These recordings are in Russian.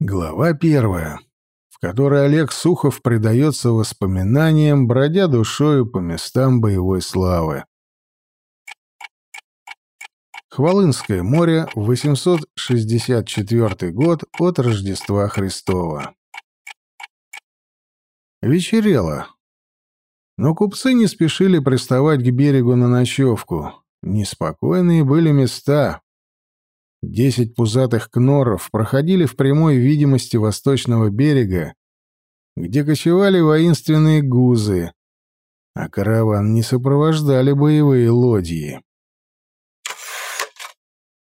Глава первая, в которой Олег Сухов предается воспоминаниям, бродя душою по местам боевой славы. Хвалынское море, 864 год от Рождества Христова. Вечерело. Но купцы не спешили приставать к берегу на ночевку. Неспокойные были места, Десять пузатых кноров проходили в прямой видимости восточного берега, где кочевали воинственные гузы, а караван не сопровождали боевые лодьи.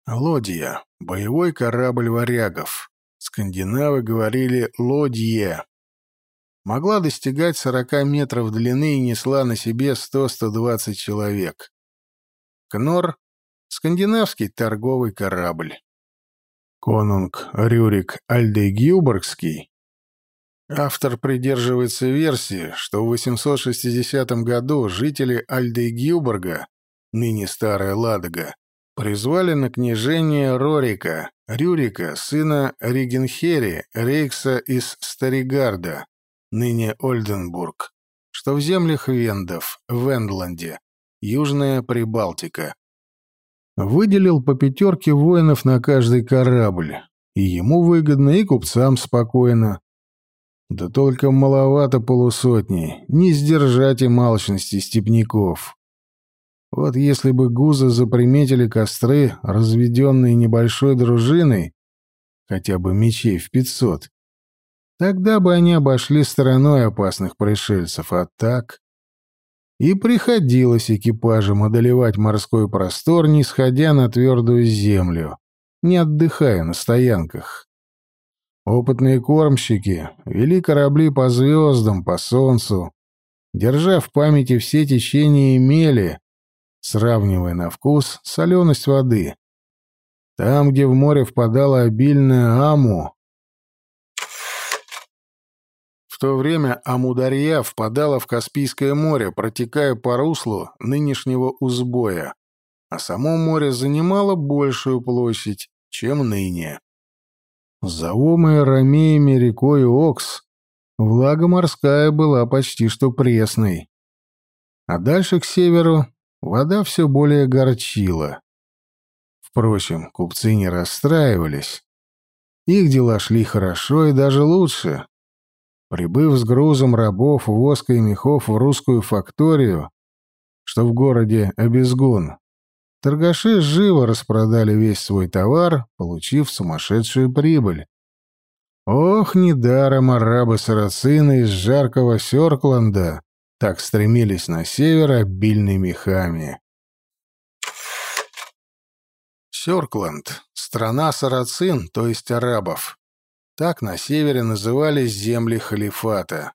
Лодья — боевой корабль варягов. Скандинавы говорили «лодье». Могла достигать сорока метров длины и несла на себе сто-сто двадцать человек. Кнор Скандинавский торговый корабль. Конунг Рюрик Альдегюборгский. Автор придерживается версии, что в 860 году жители Альдегюборга, ныне Старая Ладога, призвали на княжение Рорика, Рюрика, сына Ригенхери, Рейкса из Старигарда, ныне Ольденбург, что в землях Вендов, в Эндланде, Южная Прибалтика, выделил по пятерке воинов на каждый корабль. И ему выгодно, и купцам спокойно. Да только маловато полусотни, не сдержать и малочности степняков. Вот если бы гузы заприметили костры, разведенные небольшой дружиной, хотя бы мечей в пятьсот, тогда бы они обошли стороной опасных пришельцев, а так... И приходилось экипажам одолевать морской простор, не сходя на твердую землю, не отдыхая на стоянках. Опытные кормщики вели корабли по звездам, по солнцу, держа в памяти все течения и мели, сравнивая на вкус соленость воды. Там, где в море впадала обильная аму, в то время Амударья впадала в Каспийское море, протекая по руслу нынешнего Узбоя, а само море занимало большую площадь, чем ныне. Зовомая ромеями рекой Окс, влага морская была почти что пресной. А дальше к северу вода все более горчила. Впрочем, купцы не расстраивались. Их дела шли хорошо и даже лучше. Прибыв с грузом рабов, воска и мехов в русскую факторию, что в городе Обезгун, торгаши живо распродали весь свой товар, получив сумасшедшую прибыль. Ох, недаром арабы-сарацины из жаркого Сёркланда так стремились на север обильными мехами. Сёркланд — страна сарацин, то есть арабов. Так на севере назывались земли халифата.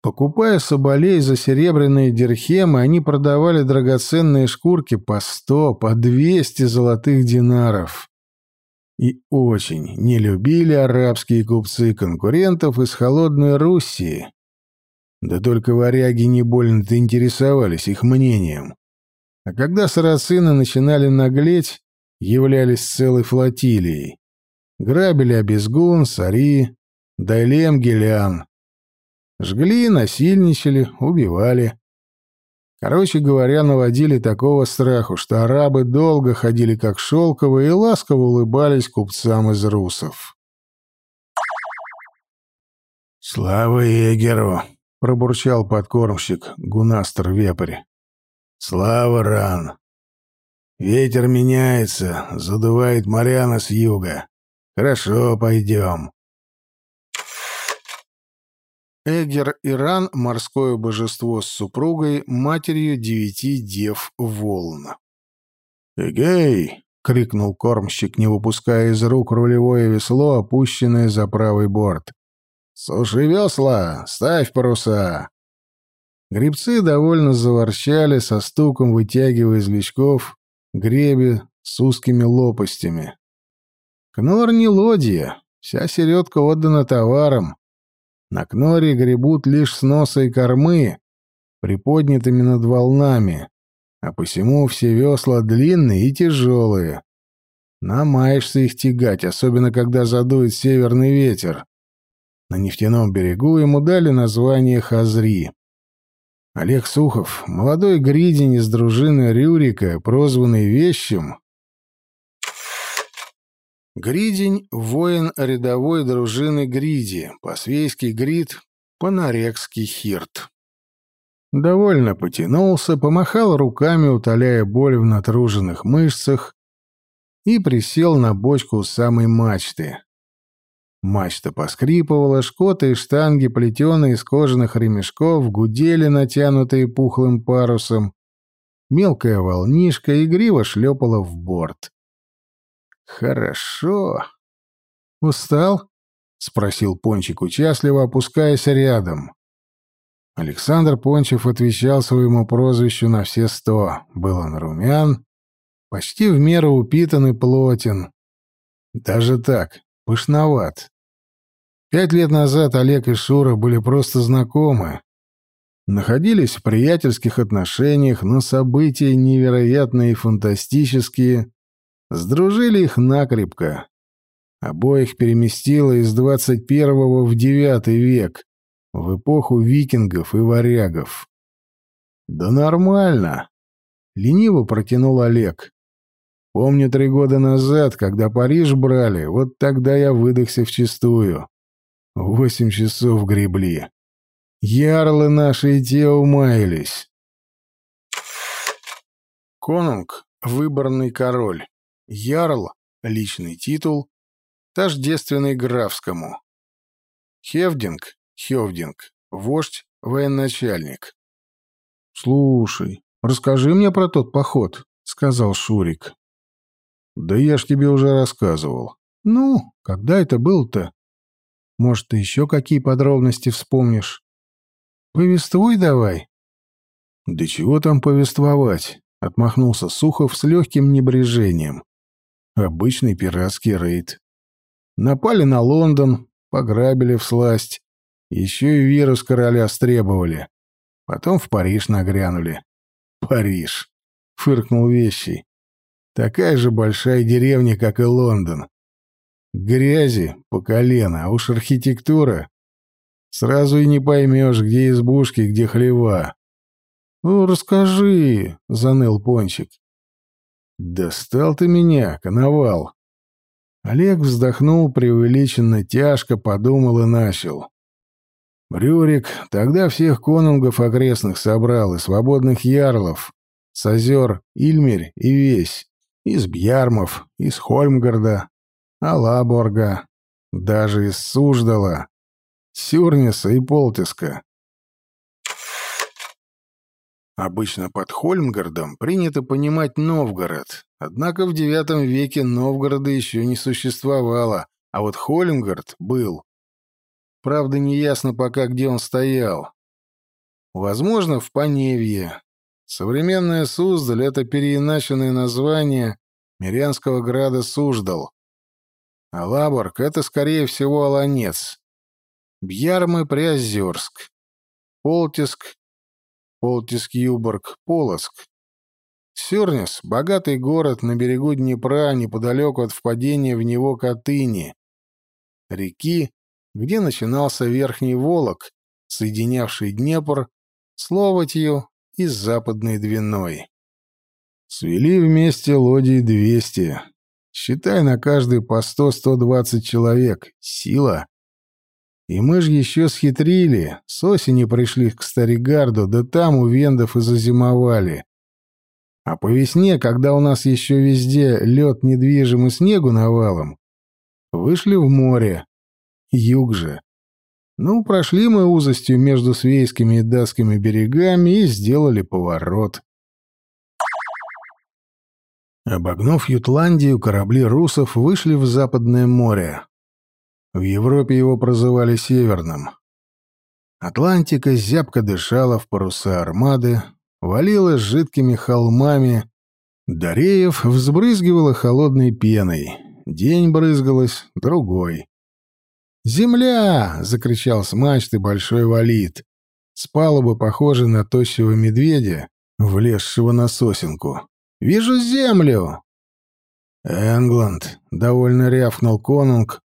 Покупая соболей за серебряные дирхемы, они продавали драгоценные шкурки по сто, по двести золотых динаров. И очень не любили арабские купцы конкурентов из холодной Руссии. Да только варяги не больно-то интересовались их мнением. А когда сарацины начинали наглеть, являлись целой флотилией. Грабили Абезгун, Сари, Дайлем, Гелян. Жгли, насильничали, убивали. Короче говоря, наводили такого страху, что арабы долго ходили как шелковые и ласково улыбались купцам из русов. «Слава егеру!» — пробурчал подкормщик Гунастер Вепрь. «Слава ран! Ветер меняется, задувает моряна с юга. Хорошо, пойдем. Эгер Иран — морское божество с супругой, матерью девяти дев волн. «Эгей!» — крикнул кормщик, не выпуская из рук рулевое весло, опущенное за правый борт. «Суши весла! Ставь паруса!» Гребцы довольно заворчали, со стуком вытягивая из лючков греби с узкими лопастями. Кнор не лодья, вся середка отдана товарам. На кноре гребут лишь с носа и кормы, приподнятыми над волнами, а посему все весла длинные и тяжелые. Намаешься их тягать, особенно когда задует северный ветер. На нефтяном берегу ему дали название Хазри. Олег Сухов, молодой гридень из дружины Рюрика, прозванный Вещим. Гридень — воин рядовой дружины Гриди, по-свейски Грид, по-нарекски Хирт. Довольно потянулся, помахал руками, утоляя боль в натруженных мышцах, и присел на бочку у самой мачты. Мачта поскрипывала, шкоты и штанги, плетеные из кожаных ремешков, гудели, натянутые пухлым парусом. Мелкая волнишка игриво шлепала в борт. «Хорошо». «Устал?» — спросил Пончик участливо, опускаясь рядом. Александр Пончев отвечал своему прозвищу на все сто. Был он румян, почти в меру упитан и плотен. Даже так, пышноват. Пять лет назад Олег и Шура были просто знакомы. Находились в приятельских отношениях, но события невероятные и фантастические сдружили их накрепко. Обоих переместило из двадцать первого в девятый век, в эпоху викингов и варягов. «Да нормально!» — лениво протянул Олег. «Помню три года назад, когда Париж брали, вот тогда я выдохся вчистую. Восемь часов гребли. Ярлы наши и те умаялись». Конунг — выборный король. Ярл — личный титул, тождественный графскому. Хевдинг Хевдинг, вождь, военачальник. «Слушай, расскажи мне про тот поход», — сказал Шурик. «Да я ж тебе уже рассказывал». «Ну, когда это был-то? Может, ты еще какие подробности вспомнишь? Повествуй давай». «Да чего там повествовать?» — отмахнулся Сухов с легким небрежением. «Обычный пиратский рейд. Напали на Лондон, пограбили в сласть, еще и вирус короля стребовали. Потом в Париж нагрянули. Париж. Фыркнул вещий. Такая же большая деревня, как и Лондон. Грязи по колено, а уж архитектура. Сразу и не поймешь, где избушки, где хлева. «Ну, расскажи», — заныл Пончик. «Достал ты меня, коновал». Олег вздохнул преувеличенно тяжко, подумал и начал. Рюрик тогда всех конунгов окрестных собрал и свободных ярлов, с озер Ильмерь и Весь, из Бьярмов, из Хольмгарда, Алаборга, даже из Суждала, Сюрниса и Полтиска. Обычно под Хольмгардом принято понимать Новгород, однако в IX веке Новгорода еще не существовало, а вот Хольмгард был. Правда, неясно пока, где он стоял. Возможно, в Поневье. Современная Суздаль — это переиначенное название Мирянского града Суждал. А Лаборг — это, скорее всего, Аланец. Бьярмы — Приозерск. Полтиск — Полтиск-Юборг, Полоск. Сюрнис — богатый город на берегу Днепра, неподалеку от впадения в него Катыни. Реки где начинался Верхний Волок, соединявший Днепр с Ловотью и с Западной Двиной. Свели вместе лодии двести. Считай на каждый по сто-сто двадцать Сила. И мы ж еще схитрили. С осени пришли к Старигарду, да там у вендов и зазимовали. А по весне, когда у нас еще везде лед недвижим и снегу навалом, вышли в море, Юг же. Ну, прошли мы узостью между свейскими и датскими берегами и сделали поворот. Обогнув Ютландию, корабли русов вышли в Западное море. В Европе его прозывали Северным. Атлантика зябко дышала в паруса армады, валилась жидкими холмами, Дареев взбрызгивала холодной пеной. День брызгалась, другой. «Земля!» — закричал с мачты большой валид. С палубы, похожий на тощего медведя, влезшего на сосенку. «Вижу землю!» «Энгланд», — довольно рявкнул конунг,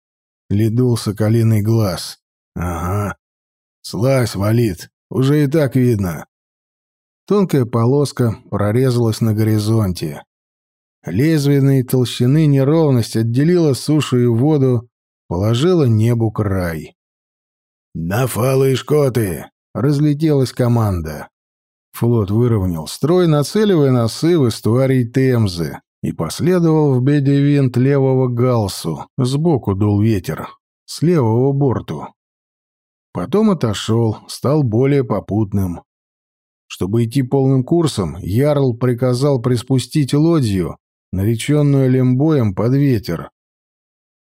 ледул соколиный глаз. «Ага. Слазь, валит. Уже и так видно». Тонкая полоска прорезалась на горизонте. Лезвенной толщины неровность отделила сушу и воду, положила небу край. «На фалы и шкоты!» — разлетелась команда. Флот выровнял строй, нацеливая носы в эстуарий Темзы, и последовал в бедевинт левого галсу. Сбоку дул ветер, с левого борту. Потом отошел, стал более попутным. Чтобы идти полным курсом, Ярл приказал приспустить лодью, нареченную лембоем под ветер.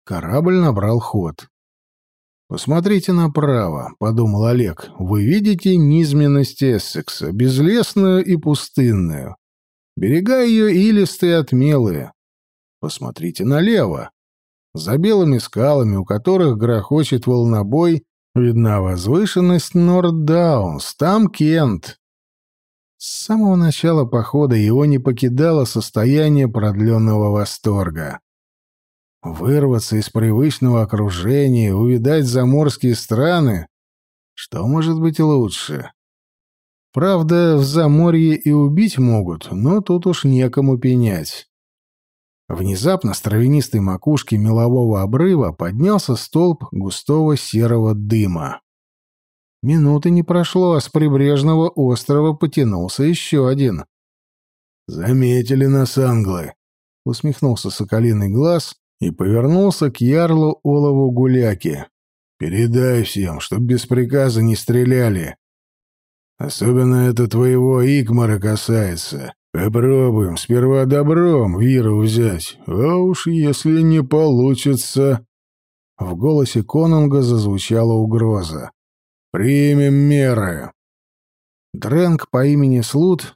Корабль набрал ход. «Посмотрите направо», — подумал Олег. «Вы видите низменность Эссекса, безлесную и пустынную. Берега ее илистые отмелые. Посмотрите налево. За белыми скалами, у которых грохочет волнобой, видна возвышенность Норддаунс, там Кент. С самого начала похода его не покидало состояние продленного восторга. Вырваться из привычного окружения, увидать заморские страны — что может быть лучше? Правда, в Заморье и убить могут, но тут уж некому пенять. Внезапно с травянистой макушки мелового обрыва поднялся столб густого серого дыма. Минуты не прошло, а с прибрежного острова потянулся еще один. «Заметили нас англы», — усмехнулся соколиный глаз и повернулся к ярлу Олову Гуляки. «Передай всем, чтоб без приказа не стреляли. Особенно это твоего Икмара касается. Попробуем сперва добром Виру взять, а уж если не получится...» В голосе Конунга зазвучала угроза. «Примем меры». Дрэнк по имени Слут...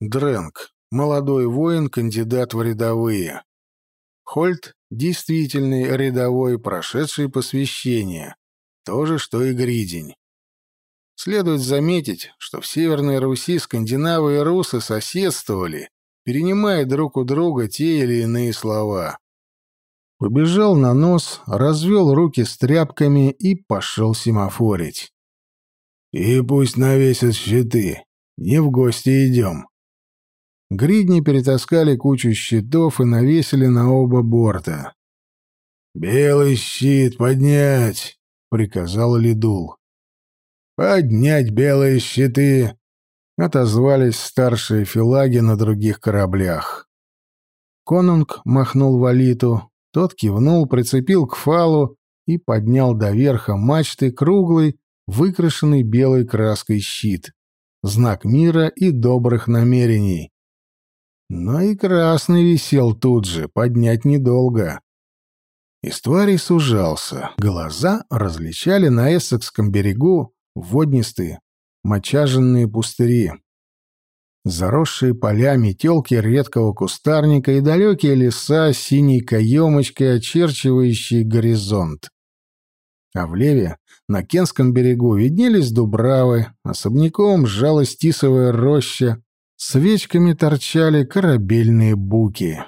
Дрэнк. Молодой воин, кандидат в рядовые. Хольт — действительный рядовой, прошедший посвящение. То же, что и Гридень. Следует заметить, что в Северной Руси скандинавы и русы соседствовали, перенимая друг у друга те или иные слова. Побежал на нос, развел руки с тряпками и пошел семафорить. «И пусть навесят щиты. Не в гости идем». Гридни перетаскали кучу щитов и навесили на оба борта. «Белый щит поднять!» — приказал Лидул. «Поднять белые щиты!» — отозвались старшие филаги на других кораблях. Конунг махнул валиту, тот кивнул, прицепил к фалу и поднял до верха мачты круглый, выкрашенный белой краской щит. Знак мира и добрых намерений. Но и красный висел тут же, поднять недолго. Истуарий сужался. Глаза различали на Эссекском берегу воднистые, мочаженные пустыри. Заросшие поля, метелки редкого кустарника и далекие леса синей каемочкой, очерчивающие горизонт. А влеве, на Кенском берегу, виднелись дубравы, особняком сжалась тисовая роща, свечками торчали корабельные буки.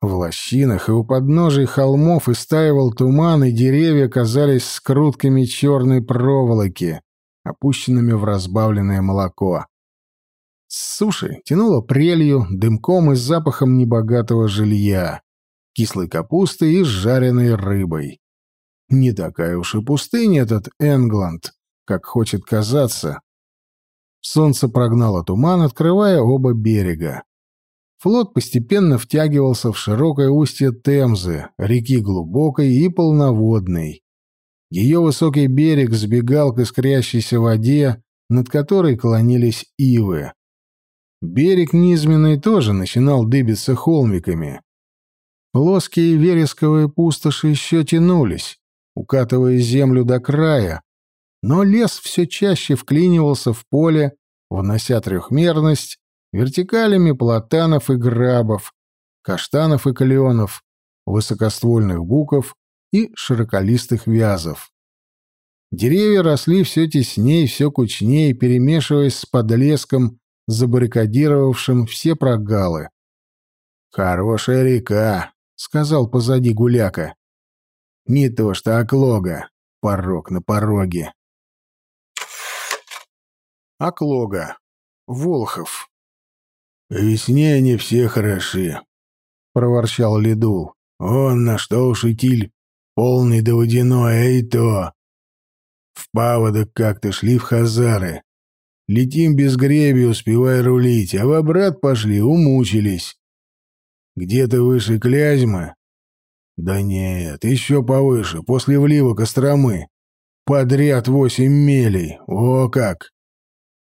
В лощинах и у подножий холмов истаивал туман, и деревья казались скрутками черной проволоки, опущенными в разбавленное молоко. С суши тянуло прелью, дымком и запахом небогатого жилья, кислой капусты и жареной рыбой. Не такая уж и пустыня этот Энгланд, как хочет казаться. Солнце прогнало туман, открывая оба берега. Флот постепенно втягивался в широкое устье Темзы, реки глубокой и полноводной. Ее высокий берег сбегал к искрящейся воде, над которой клонились ивы. Берег низменный тоже начинал дыбиться холмиками. Плоские вересковые пустоши еще тянулись, укатывая землю до края, но лес все чаще вклинивался в поле, внося трехмерность вертикалями платанов и грабов, каштанов и кленов, высокоствольных буков и широколистых вязов. Деревья росли все теснее, все кучнее, перемешиваясь с подлеском, забаррикадировавшим все прогалы, «Хорошая река», — сказал позади гуляка. «Не то что Оклога. Порог на пороге». Оклога. Волхов. «Весне они все хороши», — проворчал Ледул. «Он на что уж идти, полный да водяной, а и то. В паводок как-то шли в Хазары. Летим без греби, успевая рулить, а в обрат пошли, умучились. Где-то выше Клязьмы? Да нет, еще повыше, после влива Костромы. Подряд восемь мелей, о как!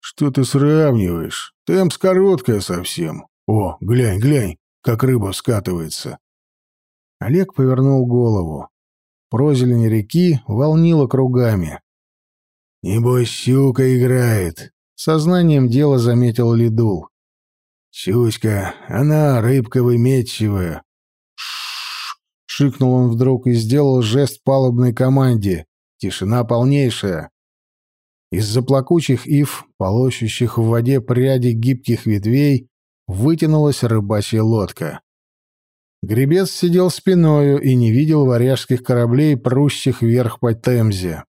Что ты сравниваешь? Темп короткая совсем. О, глянь, глянь, как рыба скатывается. Олег повернул голову. Прозелень реки волнила кругами. «Небось, щука играет», — сознанием дела заметил Лидул. «Щучка, она рыбка выметчивая». «Ш-ш-ш!» шикнул он вдруг и сделал жест палубной команде. Тишина полнейшая. Из-за плакучих ив, полощущих в воде пряди гибких ветвей, вытянулась рыбачья лодка. Гребец сидел спиною и не видел варяжских кораблей, прущих вверх по Темзе.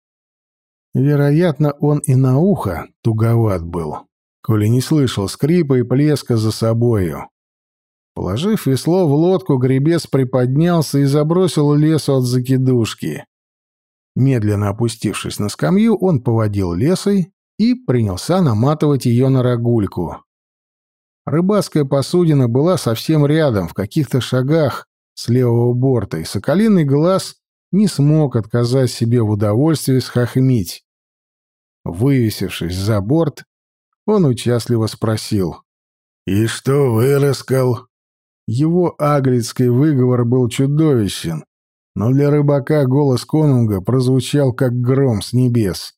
Вероятно, он и на ухо туговат был, коли не слышал скрипа и плеска за собою. Положив весло в лодку, гребец приподнялся и забросил лесу от закидушки. Медленно опустившись на скамью, он поводил лесой и принялся наматывать ее на рогульку. Рыбацкая посудина была совсем рядом, в каких-то шагах с левого борта, и соколиный глаз не смог отказать себе в удовольствии схохмить. Вывесившись за борт, он участливо спросил. «И что выраскал?» Его аглицкий выговор был чудовищен, но для рыбака голос конунга прозвучал, как гром с небес.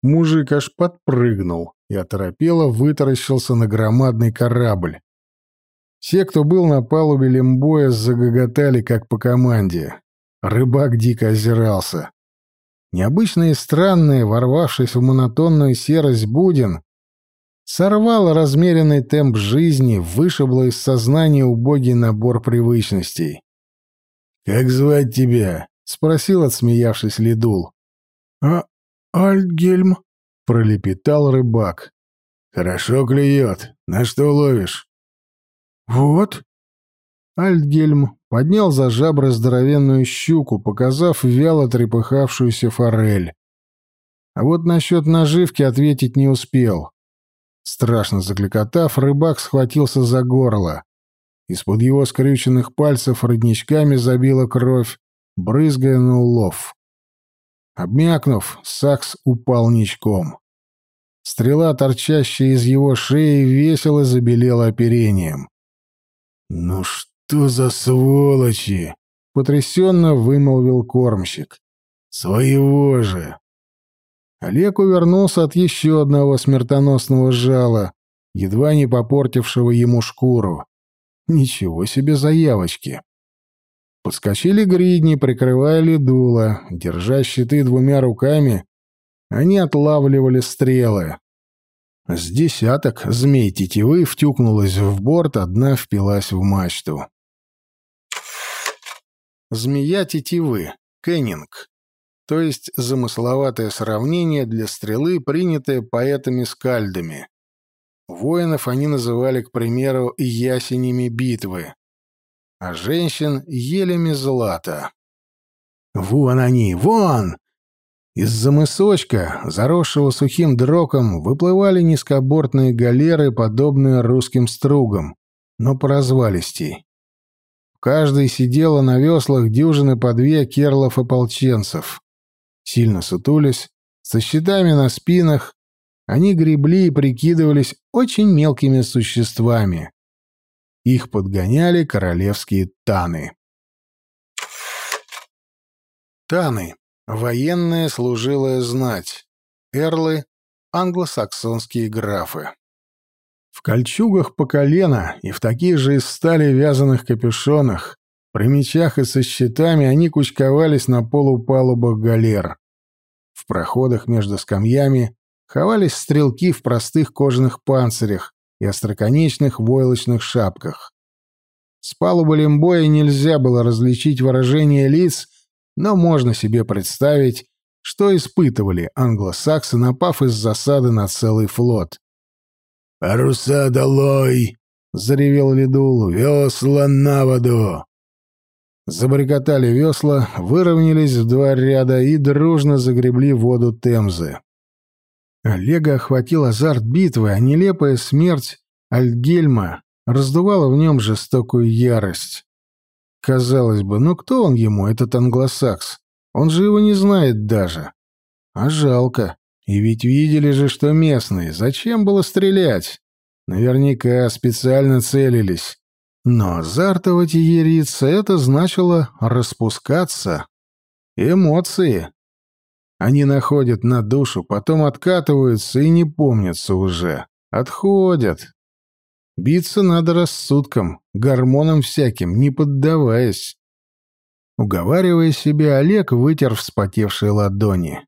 Мужик аж подпрыгнул и оторопело вытаращился на громадный корабль. Все, кто был на палубе лимбоя, загоготали, как по команде. Рыбак дико озирался. Необычное и странное, ворвавшись в монотонную серость будин, сорвало размеренный темп жизни, вышибло из сознания убогий набор привычностей. «Как звать тебя?» — спросил, отсмеявшись Лидул. «А Альтгельм?» — пролепетал рыбак. «Хорошо клюет. На что ловишь?» «Вот». Альтгельм поднял за жабры здоровенную щуку, показав вяло трепыхавшуюся форель. А вот насчет наживки ответить не успел. Страшно закликотав, рыбак схватился за горло. Из-под его скрюченных пальцев родничками забила кровь, брызгая на улов. Обмякнув, Сакс упал ничком. Стрела, торчащая из его шеи, весело забелела оперением. «Ну что за сволочи!» — потрясенно вымолвил кормщик. «Своего же!» Олег увернулся от еще одного смертоносного жала, едва не попортившего ему шкуру. Ничего себе заявочки. Подскочили гридни, прикрывая ледула. Держа щиты двумя руками, они отлавливали стрелы. С десяток змей тетивы втюкнулась в борт, одна впилась в мачту. Змея тетивы. Кеннинг. То есть замысловатое сравнение для стрелы, принятое поэтами-скальдами. Воинов они называли, к примеру, ясенями битвы, а женщин — елями злата. «Вон они, вон!» Из-за мысочка, заросшего сухим дроком, выплывали низкобортные галеры, подобные русским стругам, но по развалистей. В каждой сидела на веслах дюжины по две керлов-ополченцев. Сильно сутулись, со щитами на спинах, они гребли и прикидывались очень мелкими существами. Их подгоняли королевские таны. Таны — военная служилая знать. Эрлы — англосаксонские графы. В кольчугах по колено и в таких же из стали вязаных капюшонах, при мечах и со щитами они кучковались на полупалубах галер. В проходах между скамьями ховались стрелки в простых кожаных панцирях и остроконечных войлочных шапках. С палубы лимбоя нельзя было различить выражение лиц, но можно себе представить, что испытывали англосаксы, напав из засады на целый флот. «Паруса долой!» — заревел Ледул. «Весла на воду!» Забарикотали весла, выровнялись в два ряда и дружно загребли воду Темзы. Олега охватил азарт битвы, а нелепая смерть Альгельма раздувала в нем жестокую ярость. Казалось бы, ну кто он ему, этот англосакс? Он же его не знает даже. А жалко. И ведь видели же, что местные. Зачем было стрелять? Наверняка специально целились. Но азартовать и яриться — это значило распускаться. Эмоции. Они находят на душу, потом откатываются и не помнятся уже. Отходят. Биться надо рассудком, гормонам всяким, не поддаваясь. Уговаривая себя, Олег вытер вспотевшие ладони.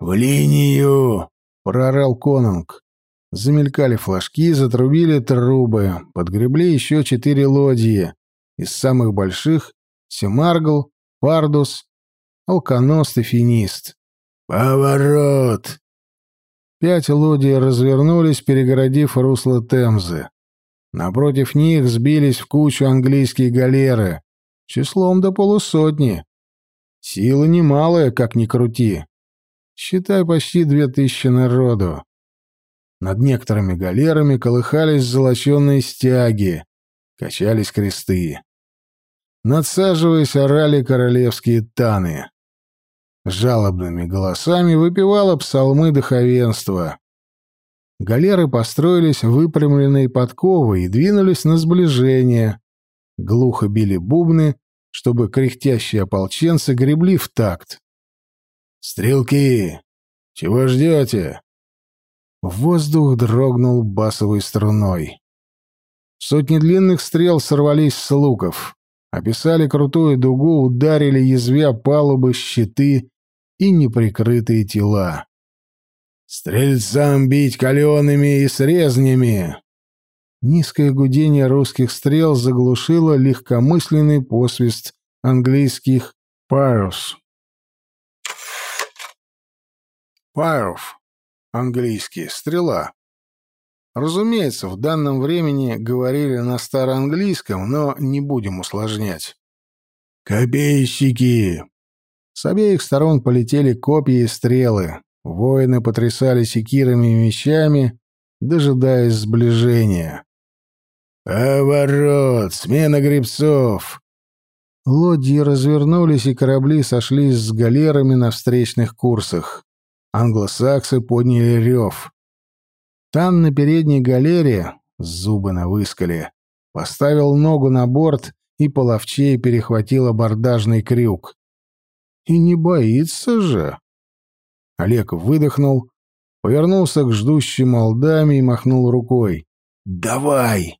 «В линию!» — проорал Конунг. Замелькали флажки, затрубили трубы, подгребли еще четыре лодьи. Из самых больших — Семаргл, Пардус, Алконост и Финист. «Поворот!» Пять лодий развернулись, перегородив русло Темзы. Напротив них сбились в кучу английские галеры, числом до полусотни. Сила немалая, как ни крути. Считай, почти две тысячи народу. Над некоторыми галерами колыхались золоченные стяги, качались кресты. Надсаживаясь, орали королевские таны. Жалобными голосами выпивало псалмы духовенства. Галеры построились выпрямленные подковы и двинулись на сближение. Глухо били бубны, чтобы кряхтящие ополченцы гребли в такт. «Стрелки! Чего ждете?» Воздух дрогнул басовой струной. Сотни длинных стрел сорвались с луков, описали крутую дугу, ударили язвя палубы, щиты и неприкрытые тела. «Стрельцам бить калеными и срезнями!» Низкое гудение русских стрел заглушило легкомысленный посвист английских «парус». «Паруф» Английский. Стрела. Разумеется, в данном времени говорили на староанглийском, но не будем усложнять. «Копейщики!» С обеих сторон полетели копья и стрелы. Воины потрясали секирами и мечами, дожидаясь сближения. «Поворот! Смена гребцов!» Лодьи развернулись, и корабли сошлись с галерами на встречных курсах. Англосаксы подняли рев. Там на передней галере, зубы на выскале, поставил ногу на борт и половчей перехватил абордажный крюк. И не боится же. Олег выдохнул, повернулся к ждущим Алдаме и махнул рукой. «Давай!»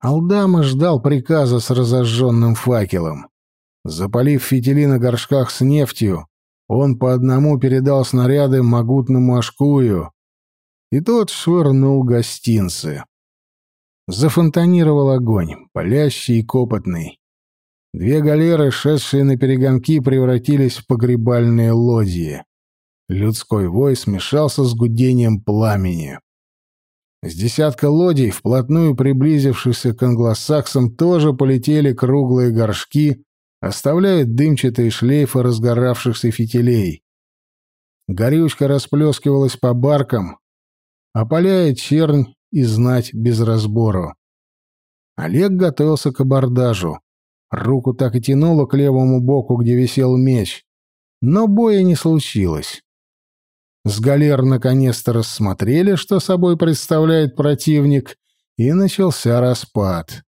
Алдама ждал приказа с разожженным факелом. Запалив фитили на горшках с нефтью, он по одному передал снаряды могутному Ашкую, и тот швырнул гостинцы. Зафонтанировал огонь, палящий и копотный. Две галеры, шедшие на перегонки, превратились в погребальные лодьи. Людской вой смешался с гудением пламени. С десятка лодий, вплотную приблизившихся к англосаксам, тоже полетели круглые горшки, оставляет дымчатые шлейфы разгоравшихся фитилей. Горючка расплескивалась по баркам, опаляет чернь и знать без разбору. Олег готовился к абордажу. Руку так и тянуло к левому боку, где висел меч. Но боя не случилось. С галер наконец-то рассмотрели, что собой представляет противник, и начался распад.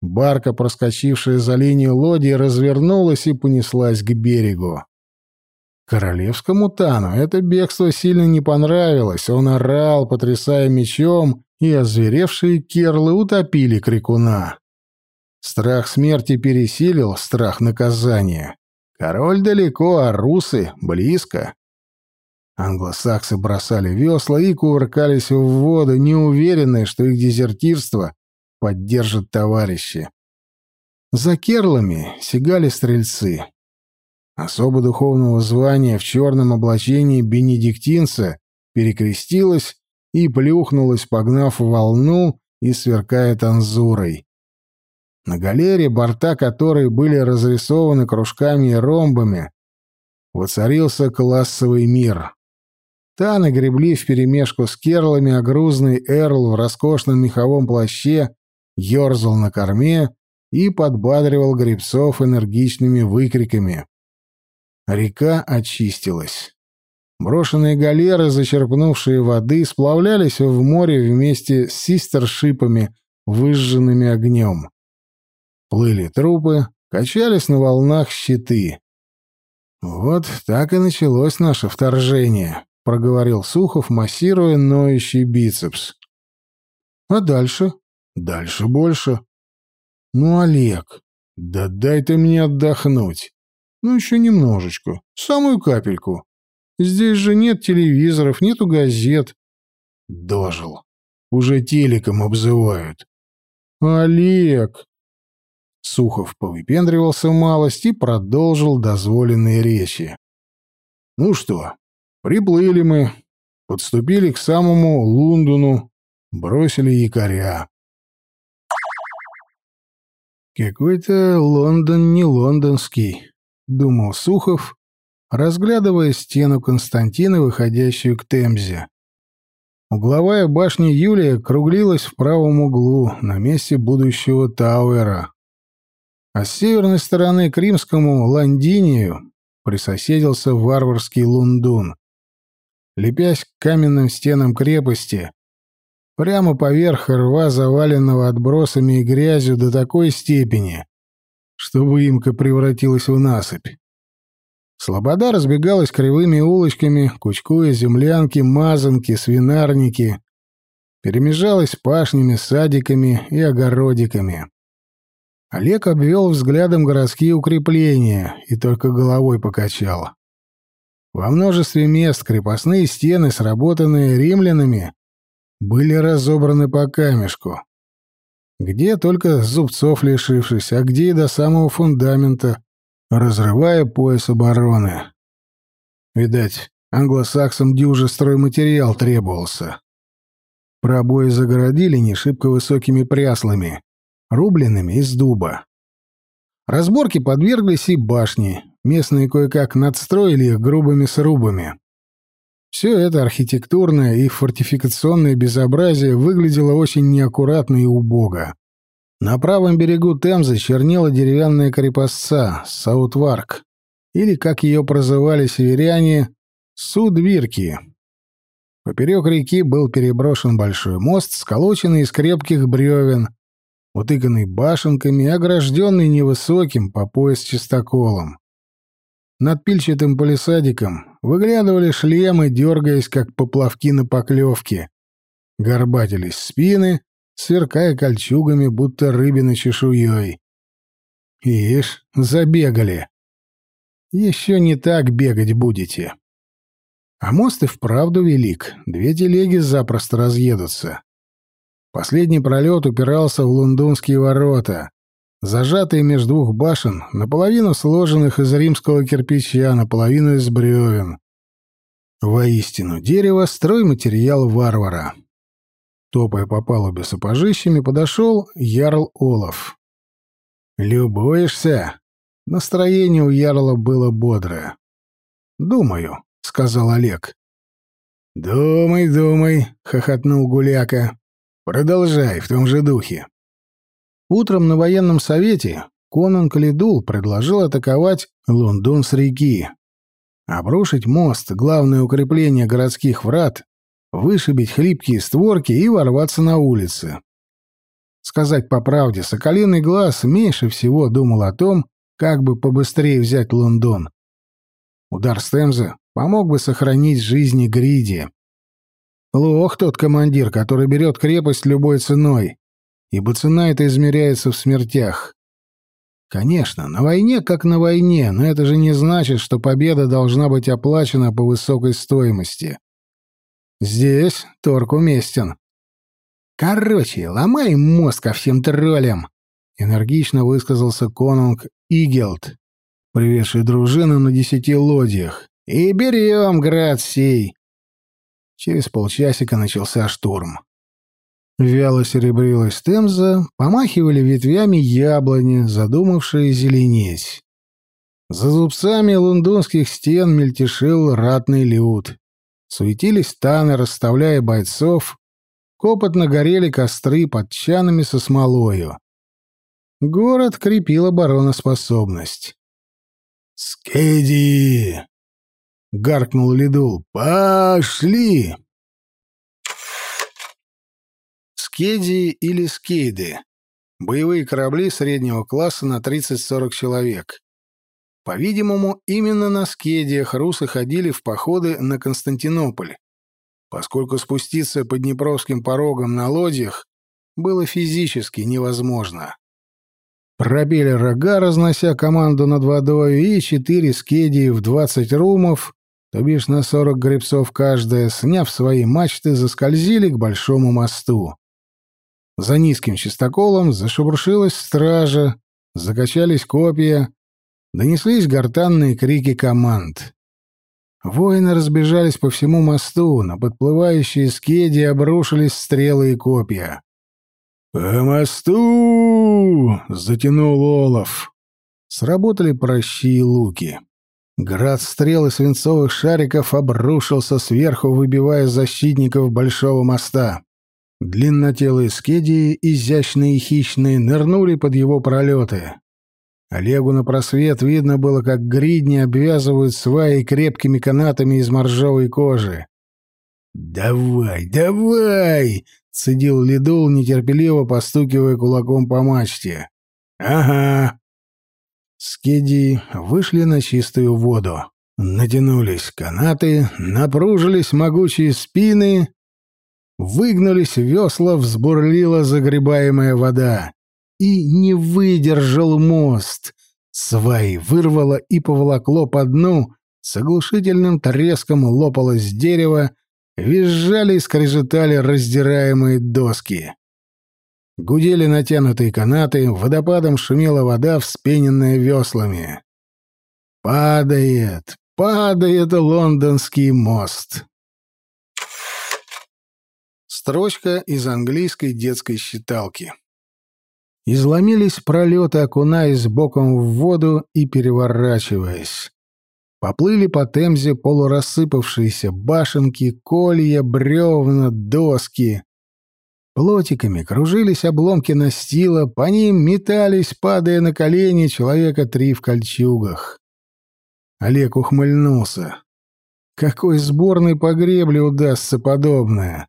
Барка, проскочившая за линию лодии, развернулась и понеслась к берегу. Королевскому Тану это бегство сильно не понравилось. Он орал, потрясая мечом, и озверевшие керлы утопили крикуна. Страх смерти пересилил страх наказания. Король далеко, а русы близко. Англосаксы бросали весла и кувыркались в воду, неуверенные, что их дезертирство поддержат товарищи. За керлами сигали стрельцы. Особо духовного звания в черном облачении бенедиктинца перекрестилась и плюхнулась, погнав волну и сверкая танзурой. На галере, борта которой были разрисованы кружками и ромбами, воцарился классовый мир. Таны гребли вперемешку с керлами, а грузный Эрл в роскошном меховом плаще ерзал на корме и подбадривал гребцов энергичными выкриками. Река очистилась. Брошенные галеры, зачерпнувшие воды, сплавлялись в море вместе с систершипами, выжженными огнем. Плыли трупы, качались на волнах щиты. «Вот так и началось наше вторжение», — проговорил Сухов, массируя ноющий бицепс. «А дальше?» «Дальше больше». «Ну, Олег, да дай ты мне отдохнуть. Ну, еще немножечко, самую капельку. Здесь же нет телевизоров, нету газет». «Дожил. Уже телеком обзывают». «Олег!» Сухов повыпендривался малость и продолжил дозволенные речи. «Ну что, приплыли мы, подступили к самому Лондону, бросили якоря. «Какой-то Лондон не лондонский», — думал Сухов, разглядывая стену Константина, выходящую к Темзе. Угловая башня Юлия круглилась в правом углу, на месте будущего Тауэра а с северной стороны к римскому Лондинию присоседился варварский Лундун. Лепясь к каменным стенам крепости, прямо поверх рва, заваленного отбросами и грязью до такой степени, что выемка превратилась в насыпь. Слобода разбегалась кривыми улочками, кучкуя землянки, мазанки, свинарники, перемежалась пашнями, садиками и огородиками. Олег обвел взглядом городские укрепления и только головой покачал. Во множестве мест крепостные стены, сработанные римлянами, были разобраны по камешку. Где только зубцов лишившись, а где и до самого фундамента, разрывая пояс обороны. Видать, англосаксам дюже стройматериал требовался. Пробои загородили не шибко высокими пряслами, рубленными из дуба. Разборки подверглись и башни, местные кое-как надстроили их грубыми срубами. Все это архитектурное и фортификационное безобразие выглядело очень неаккуратно и убого. На правом берегу Темзы чернела деревянная крепостца Саутварк, или, как ее прозывали северяне, Судвирки. Поперек реки был переброшен большой мост, сколоченный из крепких бревен, утыканный башенками и огражденный невысоким по пояс чистоколом. Над пильчатым полисадиком выглядывали шлемы, дергаясь, как поплавки на поклевке. Горбатились спины, сверкая кольчугами, будто рыбины чешуей. Ишь, забегали. Еще не так бегать будете. А мост и вправду велик, две телеги запросто разъедутся. Последний пролет упирался в лондонские ворота, зажатые между двух башен, наполовину сложенных из римского кирпича, наполовину из бревен. Воистину, дерево — стройматериал варвара. Топая по палубе сапожищами, подошел Ярл Олаф. «Любуешься?» Настроение у Ярла было бодрое. «Думаю», — сказал Олег. «Думай, думай», — хохотнул Гуляка. Продолжай в том же духе. Утром на военном совете Конан Калидул предложил атаковать Лондон с реки, обрушить мост, главное укрепление городских врат, вышибить хлипкие створки и ворваться на улицы. Сказать по правде, Соколиный глаз меньше всего думал о том, как бы побыстрее взять Лондон. Удар с Темзы помог бы сохранить жизни Гриди. Лох тот командир, который берет крепость любой ценой, ибо цена эта измеряется в смертях. Конечно, на войне как на войне, но это же не значит, что победа должна быть оплачена по высокой стоимости. Здесь торг уместен. Короче, ломай мозг ко всем троллям!» — энергично высказался конунг Игелд, приведший дружину на десяти лодьях. «И берем град сей!» Через полчасика начался штурм. Вяло серебрилась темза, помахивали ветвями яблони, задумавшие зеленеть. За зубцами лондонских стен мельтешил ратный люд. Суетились таны, расставляя бойцов. Копотно горели костры под чанами со смолою. Город крепил обороноспособность. «Скеди!» — гаркнул Лидул. «Пошли!» Скеди или скейды. Боевые корабли среднего класса на 30-40 человек. По-видимому, именно на скедиях русы ходили в походы на Константинополь, поскольку спуститься по Днепровским порогам на лодьях было физически невозможно. Пробили рога, разнося команду над водой, и четыре скедии в двадцать румов, то бишь на сорок гребцов каждая, сняв свои мачты, заскользили к большому мосту. За низким чистоколом зашебуршилась стража, закачались копья, Донеслись гортанные крики команд. Воины разбежались по всему мосту, на подплывающие скеди обрушились стрелы и копья. «По мосту!» — затянул Олаф. Сработали прощи и луки. Град стрел и свинцовых шариков обрушился сверху, выбивая защитников большого моста. Длиннотелые скедии, изящные и хищные, нырнули под его пролеты. Олегу на просвет видно было, как гридни обвязывают сваи крепкими канатами из моржовой кожи. «Давай, давай!» — цедил Лидул, нетерпеливо постукивая кулаком по мачте. «Ага!» Скеди вышли на чистую воду. Натянулись канаты, напружились могучие спины, выгнулись весла, взбурлила загребаемая вода и не выдержал мост. Сваи вырвало и поволокло по дну, с оглушительным треском лопалось дерево, визжали и скрежетали раздираемые доски. Гудели натянутые канаты, водопадом шумела вода, вспененная веслами. Падает, падает лондонский мост. Строчка из английской детской считалки. Изломились пролеты, окунаясь боком в воду и переворачиваясь. Поплыли по темзе полурассыпавшиеся башенки, колья, бревна, доски. Плотиками кружились обломки настила, по ним метались, падая на колени, человека три в кольчугах. Олег ухмыльнулся. Какой сборной по гребле удастся подобное?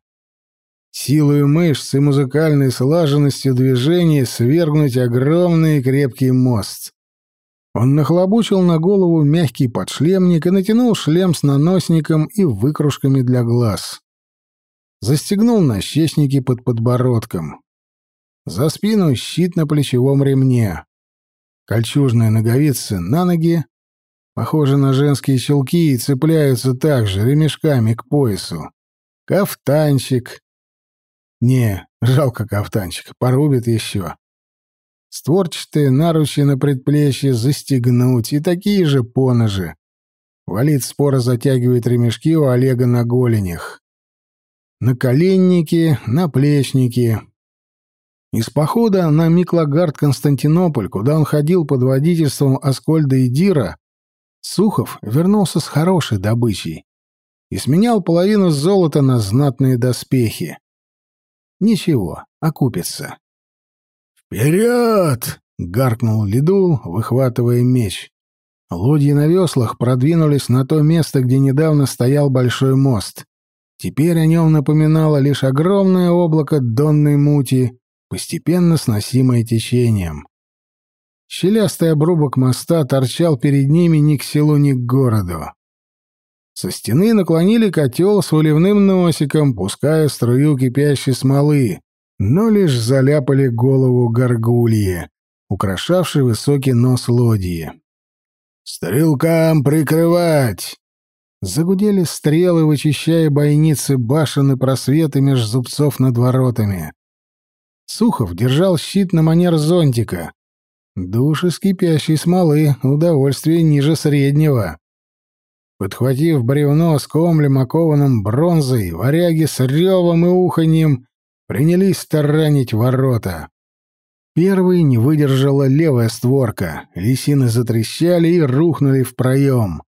силою мышц и музыкальной слаженностью движений свергнуть огромный и крепкий мост. Он нахлобучил на голову мягкий подшлемник и натянул шлем с наносником и выкружками для глаз. Застегнул нащечники под подбородком. За спину щит на плечевом ремне. Кольчужные ноговицы на ноги, похожи на женские щелки и цепляются также ремешками к поясу. Кафтанчик, не, жалко кафтанчик, порубит еще. Створчатые наручи на предплечье застегнуть и такие же поножи. Валит споро затягивает ремешки у Олега на голенях. Наколенники, наплечники. Из похода на Миклагард Константинополь, куда он ходил под водительством Аскольда и Дира, Сухов вернулся с хорошей добычей и сменял половину золота на знатные доспехи. Ничего, окупится. «Вперед!» — гаркнул Лидул, выхватывая меч. Лодьи на веслах продвинулись на то место, где недавно стоял большой мост. Теперь о нем напоминало лишь огромное облако донной мути, постепенно сносимое течением. Щелястый обрубок моста торчал перед ними ни к селу, ни к городу. Со стены наклонили котел с выливным носиком, пуская струю кипящей смолы, но лишь заляпали голову горгульи, украшавшей высокий нос лодии. «Стрелкам прикрывать!» Загудели стрелы, вычищая бойницы башен и просветы меж зубцов над воротами. Сухов держал щит на манер зонтика. Душ из кипящей смолы, удовольствие ниже среднего. Подхватив бревно с комлем, окованным бронзой, варяги с ревом и уханьем принялись таранить ворота. Первой не выдержала левая створка, лисины затрещали и рухнули в проем.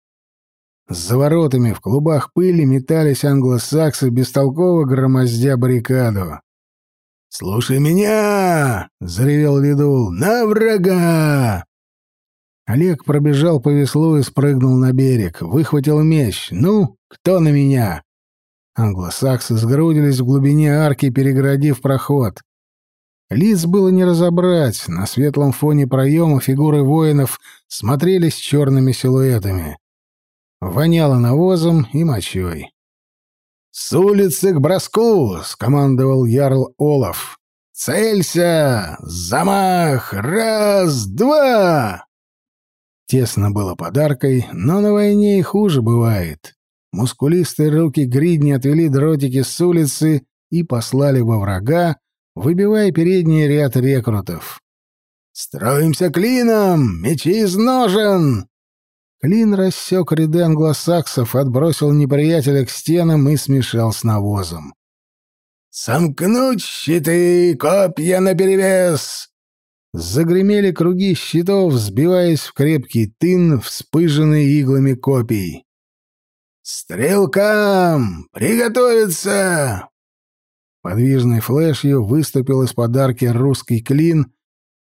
За воротами в клубах пыли метались англосаксы, бестолково громоздя баррикаду. «Слушай меня!» — заревел Лидул. «На врага!» Олег пробежал по веслу и спрыгнул на берег. Выхватил меч. «Ну, кто на меня?» Англосаксы сгрудились в глубине арки, перегородив проход. Лиц было не разобрать. На светлом фоне проема фигуры воинов смотрелись черными силуэтами. Воняло навозом и мочой. «С улицы к броску!» — скомандовал ярл Олаф. «Целься! Замах! Раз, два!» Тесно было подаркой, но на войне и хуже бывает. Мускулистые руки гридни отвели дротики с улицы и послали во врага, выбивая передний ряд рекрутов. «Строимся клином! Мечи из ножен!» Клин рассек ряды англосаксов, отбросил неприятеля к стенам и смешал с навозом. «Сомкнуть щиты, копья наперевес!» Загремели круги щитов, сбиваясь в крепкий тын, вспыженный иглами копий. «Стрелкам! Приготовиться!» Подвижной флешью выступил из подарки русский клин —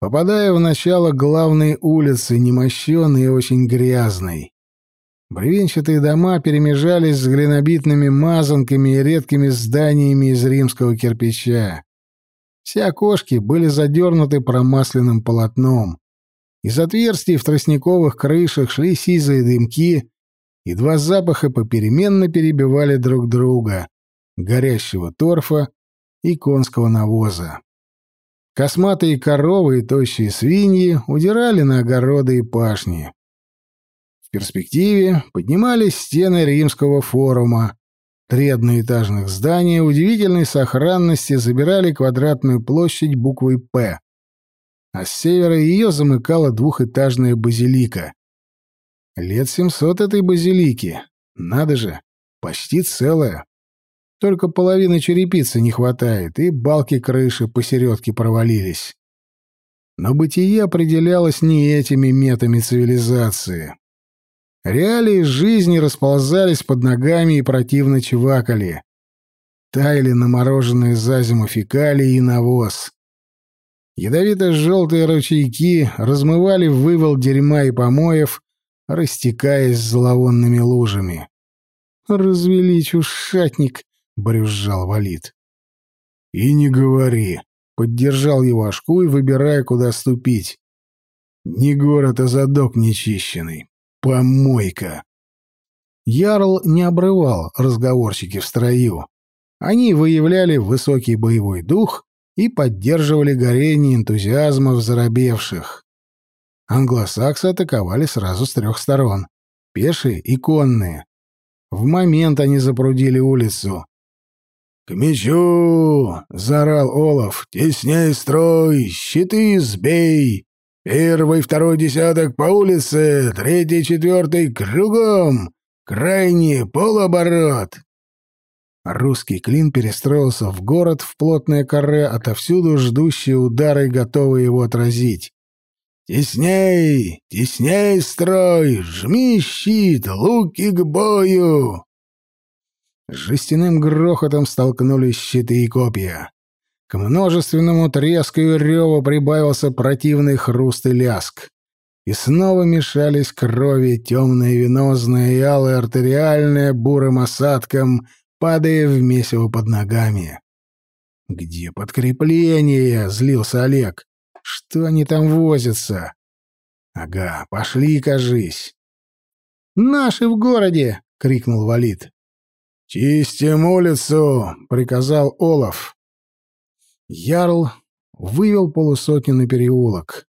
попадая в начало главной улицы, немощенной и очень грязной. Бревенчатые дома перемежались с глинобитными мазанками и редкими зданиями из римского кирпича. Все окошки были задернуты промасленным полотном. Из отверстий в тростниковых крышах шли сизые дымки, и два запаха попеременно перебивали друг друга — горящего торфа и конского навоза. Косматые коровы и тощие свиньи удирали на огороды и пашни. В перспективе поднимались стены римского форума. Три одноэтажных здания удивительной сохранности забирали квадратную площадь буквой «П», а с севера ее замыкала двухэтажная базилика. Лет семьсот этой базилики. Надо же, почти целая. Только половины черепицы не хватает, и балки крыши посередке провалились. Но бытие определялось не этими метами цивилизации. Реалии жизни расползались под ногами и противно чевакали. Таяли намороженные за зиму фекалии и навоз. Ядовито-желтые ручейки размывали вывал дерьма и помоев, растекаясь зловонными лужами. «Развели чушатник!» Брюзжал Валид. «И не говори», — поддержал его Ашку и выбирая, куда ступить. «Не город, а задок нечищенный. Помойка». Ярл не обрывал разговорчики в строю. Они выявляли высокий боевой дух и поддерживали горение энтузиазма в заробевших. Англосаксы атаковали сразу с трех сторон — пешие и конные. В момент они запрудили улицу, «К мечу!» — заорал Олаф. «Тесней строй! Щиты сбей! Первый, второй десяток по улице, третий, четвертый кругом! Крайний полуоборот!» Русский клин перестроился в город в плотное каре, отовсюду ждущие удары, готовые его отразить. «Тесней! Тесней строй! Жми щит! Луки к бою!» С жестяным грохотом столкнулись щиты и копья. К множественному треску и реву прибавился противный хруст и ляск. И снова мешались крови, темное венозное и алое артериальное бурым осадком, падая в месиво под ногами. «Где подкрепление?» — злился Олег. «Что они там возятся?» «Ага, пошли, кажись». «Наши в городе!» — крикнул Валид. «Чистим улицу!» — приказал Олаф. Ярл вывел полусотню на переулок.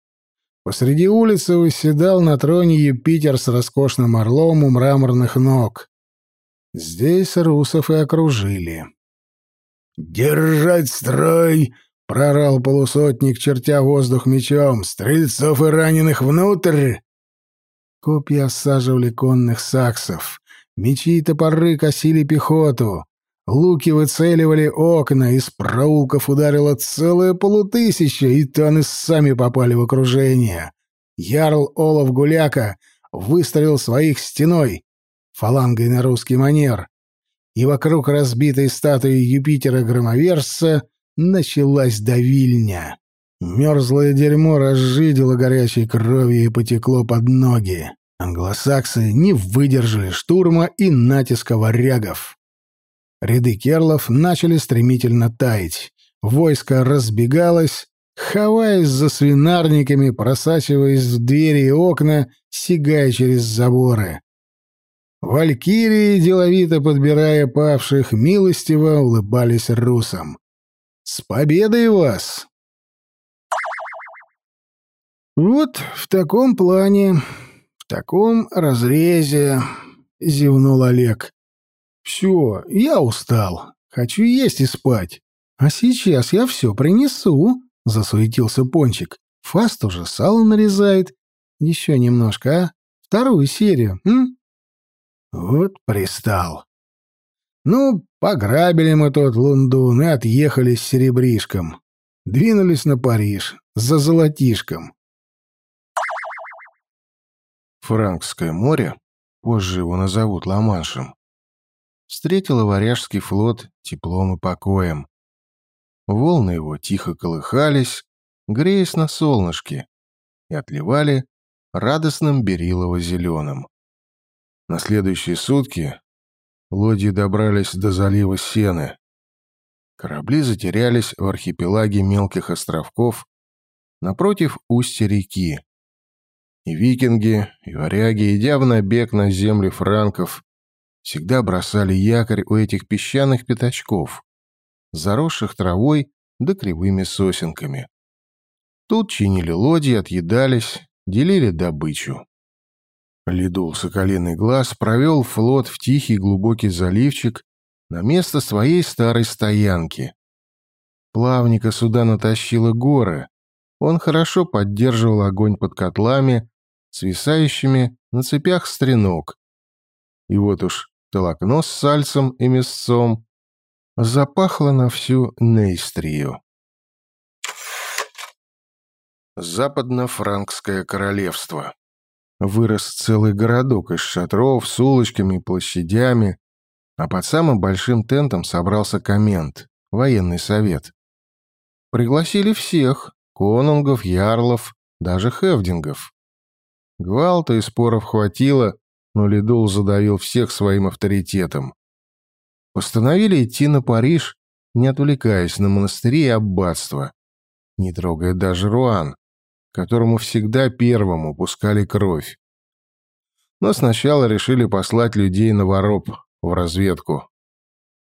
Посреди улицы уседал на троне Юпитер с роскошным орлом у мраморных ног. Здесь русов и окружили. «Держать строй! прорал полусотник, чертя воздух мечом. «Стрельцов и раненых внутрь!» Копья осаживали конных саксов. Мечи и топоры косили пехоту. Луки выцеливали окна, из проулков ударило целое полутысяча, и таны сами попали в окружение. Ярл Олаф Гуляка выставил своих стеной, фалангой на русский манер, и вокруг разбитой статуи Юпитера-громовержца началась давильня. Мерзлое дерьмо разжидело горячей кровью и потекло под ноги. Англосаксы не выдержали штурма и натиска варягов. Ряды керлов начали стремительно таять. Войско разбегалось, ховаясь за свинарниками, просачиваясь в двери и окна, сигая через заборы. Валькирии, деловито подбирая павших, милостиво улыбались русам. «С победой вас!» «Вот в таком плане, таком разрезе», — зевнул Олег. «Все, я устал. Хочу есть и спать. А сейчас я все принесу», — засуетился Пончик. «Фаст уже сало нарезает. Еще немножко, а? Вторую серию, м?» Вот пристал. Ну, пограбили мы тот Лундун и отъехали с серебришком. Двинулись на Париж, за золотишком. Франкское море, позже его назовут Ла-Маншем, встретило Варяжский флот теплом и покоем. Волны его тихо колыхались, греясь на солнышке, и отливали радостным берилово-зеленым. На следующие сутки лодьи добрались до залива Сены. Корабли затерялись в архипелаге мелких островков напротив устья реки. И викинги, и варяги, идя в набег на земли франков, всегда бросали якорь у этих песчаных пятачков, заросших травой да кривыми сосенками. Тут чинили лодьи, отъедались, делили добычу. Лидул Соколиный Глаз провел флот в тихий глубокий заливчик на место своей старой стоянки. Плавника сюда натащило горы. Он хорошо поддерживал огонь под котлами, свисающими на цепях стренок. И вот уж толокно с сальцем и мясцом запахло на всю Нейстрию. Западно-франкское королевство Вырос целый городок из шатров с улочками и площадями, а под самым большим тентом собрался комент, военный совет. Пригласили всех — конунгов, ярлов, даже хевдингов. Гвалта и споров хватило, но Лидул задавил всех своим авторитетом. Постановили идти на Париж, не отвлекаясь на монастыри и аббатства, не трогая даже Руан, которому всегда первому пускали кровь. Но сначала решили послать людей на вороб в разведку.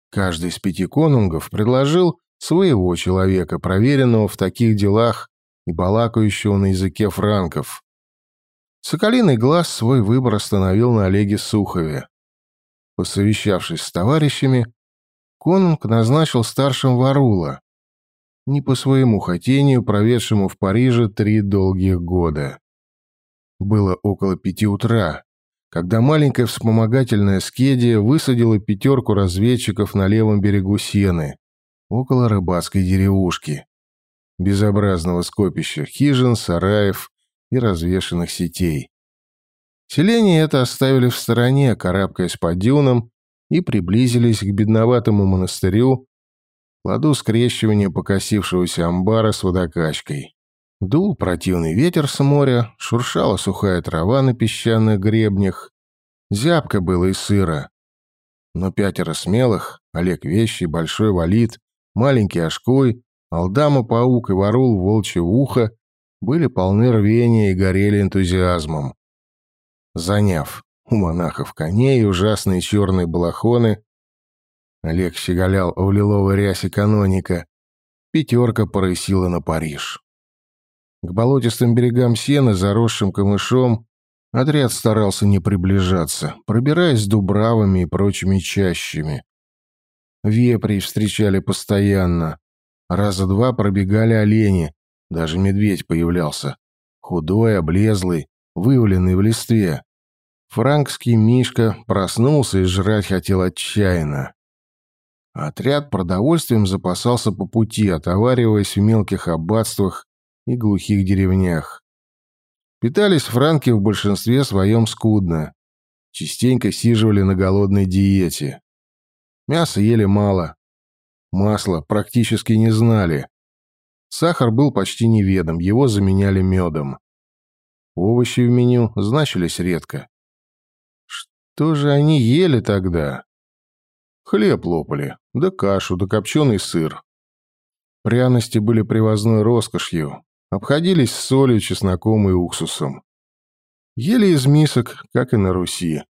Каждый из пяти конунгов предложил своего человека, проверенного в таких делах и балакающего на языке франков. Соколиный глаз свой выбор остановил на Олеге Сухове. Посовещавшись с товарищами, конунг назначил старшим Варула, не по своему хотению, проведшему в Париже три долгих года. Было около пяти утра, когда маленькая вспомогательная скедия высадила пятерку разведчиков на левом берегу Сены, около рыбацкой деревушки, безобразного скопища хижин, сараев и развешанных сетей. Селение это оставили в стороне, карабкаясь по дюнам, и приблизились к бедноватому монастырю, ладу скрещивания покосившегося амбара с водокачкой. Дул противный ветер с моря, шуршала сухая трава на песчаных гребнях. Зябко было и сыро. Но пятеро смелых, Олег Вещий, Большой Валит, маленький Ашкой, Алдама-паук и Ворул Волчье Ухо были полны рвения и горели энтузиазмом. Заняв у монахов коней и ужасные черные балахоны, Олег щеголял в лиловой рясе каноника. Пятерка порысила на Париж. К болотистым берегам сена, заросшим камышом, отряд старался не приближаться, пробираясь дубравами и прочими чащами. Вепри встречали постоянно, Раза два пробегали олени, даже медведь появлялся. Худой, облезлый, вываленный в листве. Франкский Мишка проснулся и жрать хотел отчаянно. Отряд продовольствием запасался по пути, отовариваясь в мелких аббатствах и глухих деревнях. Питались франки в большинстве своем скудно. Частенько сиживали на голодной диете. Мяса ели мало. Масла практически не знали. Сахар был почти неведом, его заменяли медом. Овощи в меню значились редко. Что же они ели тогда? Хлеб лопали, да кашу, да копченый сыр. Пряности были привозной роскошью, обходились солью, чесноком и уксусом. Ели из мисок, как и на Руси.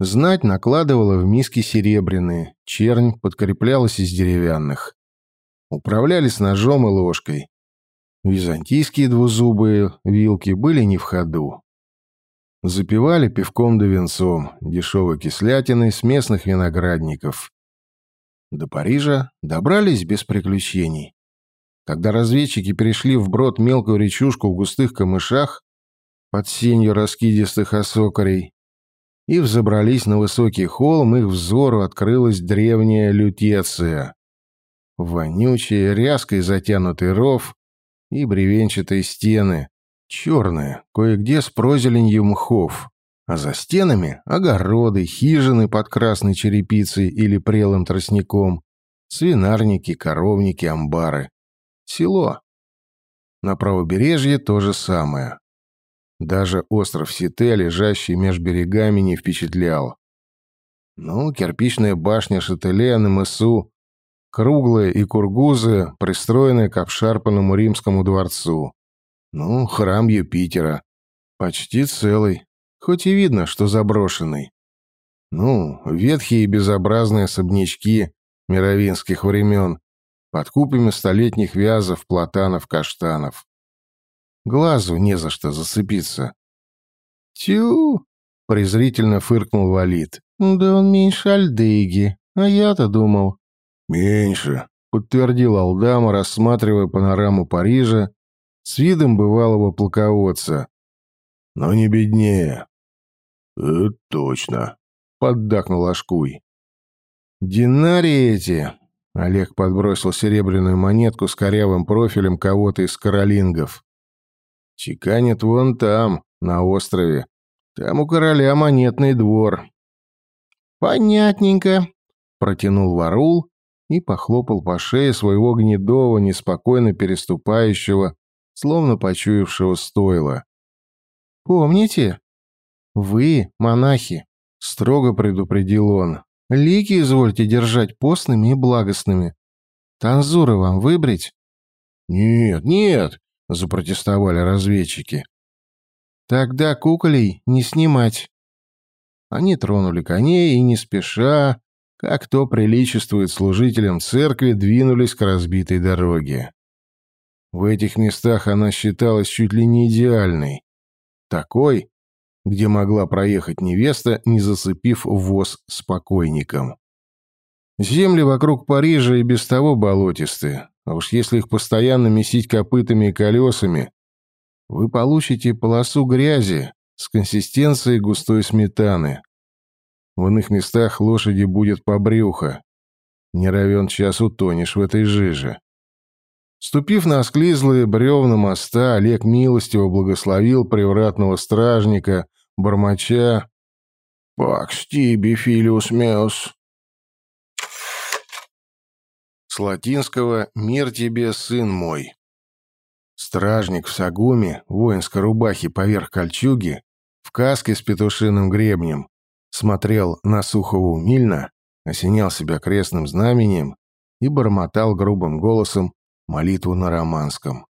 Знать накладывала в миски серебряные, чернь подкреплялась из деревянных. Управлялись ножом и ложкой. Византийские двузубые вилки были не в ходу. Запивали пивком да венцом, дешевой кислятиной с местных виноградников. До Парижа добрались без приключений. Когда разведчики перешли вброд мелкую речушку в густых камышах под сенью раскидистых осокорей и взобрались на высокий холм, их взору открылась древняя лютеция. Вонючий, ряской затянутый ров и бревенчатые стены, черные, кое-где с прозеленью мхов, а за стенами огороды, хижины под красной черепицей или прелым тростником, свинарники, коровники, амбары. Село. На правобережье то же самое. Даже остров Сите, лежащий меж берегами, не впечатлял. Ну, кирпичная башня Шателе на мысу, круглая и кургузы, пристроенная к обшарпанному римскому дворцу. Ну, храм Юпитера. Почти целый, хоть и видно, что заброшенный. Ну, ветхие и безобразные особнячки мировинских времен под купами столетних вязов, платанов, каштанов. Глазу не за что зацепиться. «Тю!» — презрительно фыркнул Валид. «Да он меньше Альдейги, а я-то думал». «Меньше», — подтвердил Алдама, рассматривая панораму Парижа с видом бывалого полководца. «Но не беднее». «Это точно», — поддакнул Ашкуй. «Динарии эти!» — Олег подбросил серебряную монетку с корявым профилем кого-то из каролингов. «Чеканят вон там, на острове. Там у короля монетный двор». «Понятненько», — протянул Варул и похлопал по шее своего гнедого, неспокойно переступающего словно почуявшего стойла. «Помните? Вы, монахи», — строго предупредил он, — «лики извольте держать постными и благостными. Танзуры вам выбрить?» «Нет, нет», — запротестовали разведчики. «Тогда куколей не снимать». Они тронули коней и не спеша, как то приличествует служителям церкви, двинулись к разбитой дороге. В этих местах она считалась чуть ли не идеальной. Такой, где могла проехать невеста, не зацепив воз с покойником. Земли вокруг Парижа и без того болотистые, а уж если их постоянно месить копытами и колесами, вы получите полосу грязи с консистенцией густой сметаны. В иных местах лошади будет по брюхо. Не равен час утонешь в этой жиже. Ступив на осклизлые бревна моста, Олег милостиво благословил привратного стражника, бормоча «Пакс тебе, Филиус Меус». С латинского «Мир тебе, сын мой». Стражник в сагуме, воинской рубахе поверх кольчуги, в каске с петушиным гребнем, смотрел на Сухову умильно, осенял себя крестным знаменем и бормотал грубым голосом молитву на романском.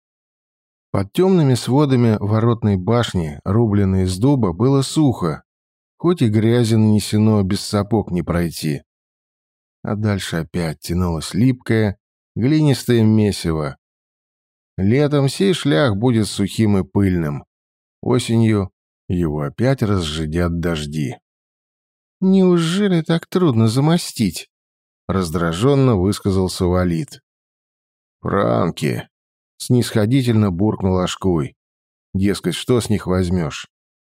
Под темными сводами воротной башни, рубленной из дуба, было сухо, хоть и грязи нанесено, без сапог не пройти. А дальше опять тянулось липкое, глинистое месиво. Летом сей шлях будет сухим и пыльным. Осенью его опять разжидят дожди. «Неужели так трудно замостить?» — раздраженно высказался Валид. «Франки!» — снисходительно буркнул Ашкуй. Дескать, что с них возьмешь?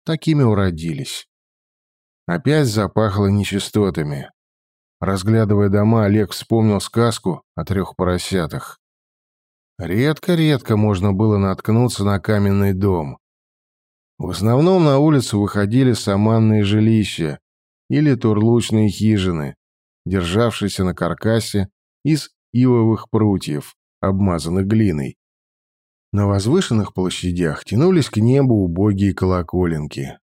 Такими уродились. Опять запахло нечистотами. Разглядывая дома, Олег вспомнил сказку о трех поросятах. Редко-редко можно было наткнуться на каменный дом. В основном на улицу выходили саманные жилища или турлучные хижины, державшиеся на каркасе из ивовых прутьев, обмазанных глиной. На возвышенных площадях тянулись к небу убогие колоколенки.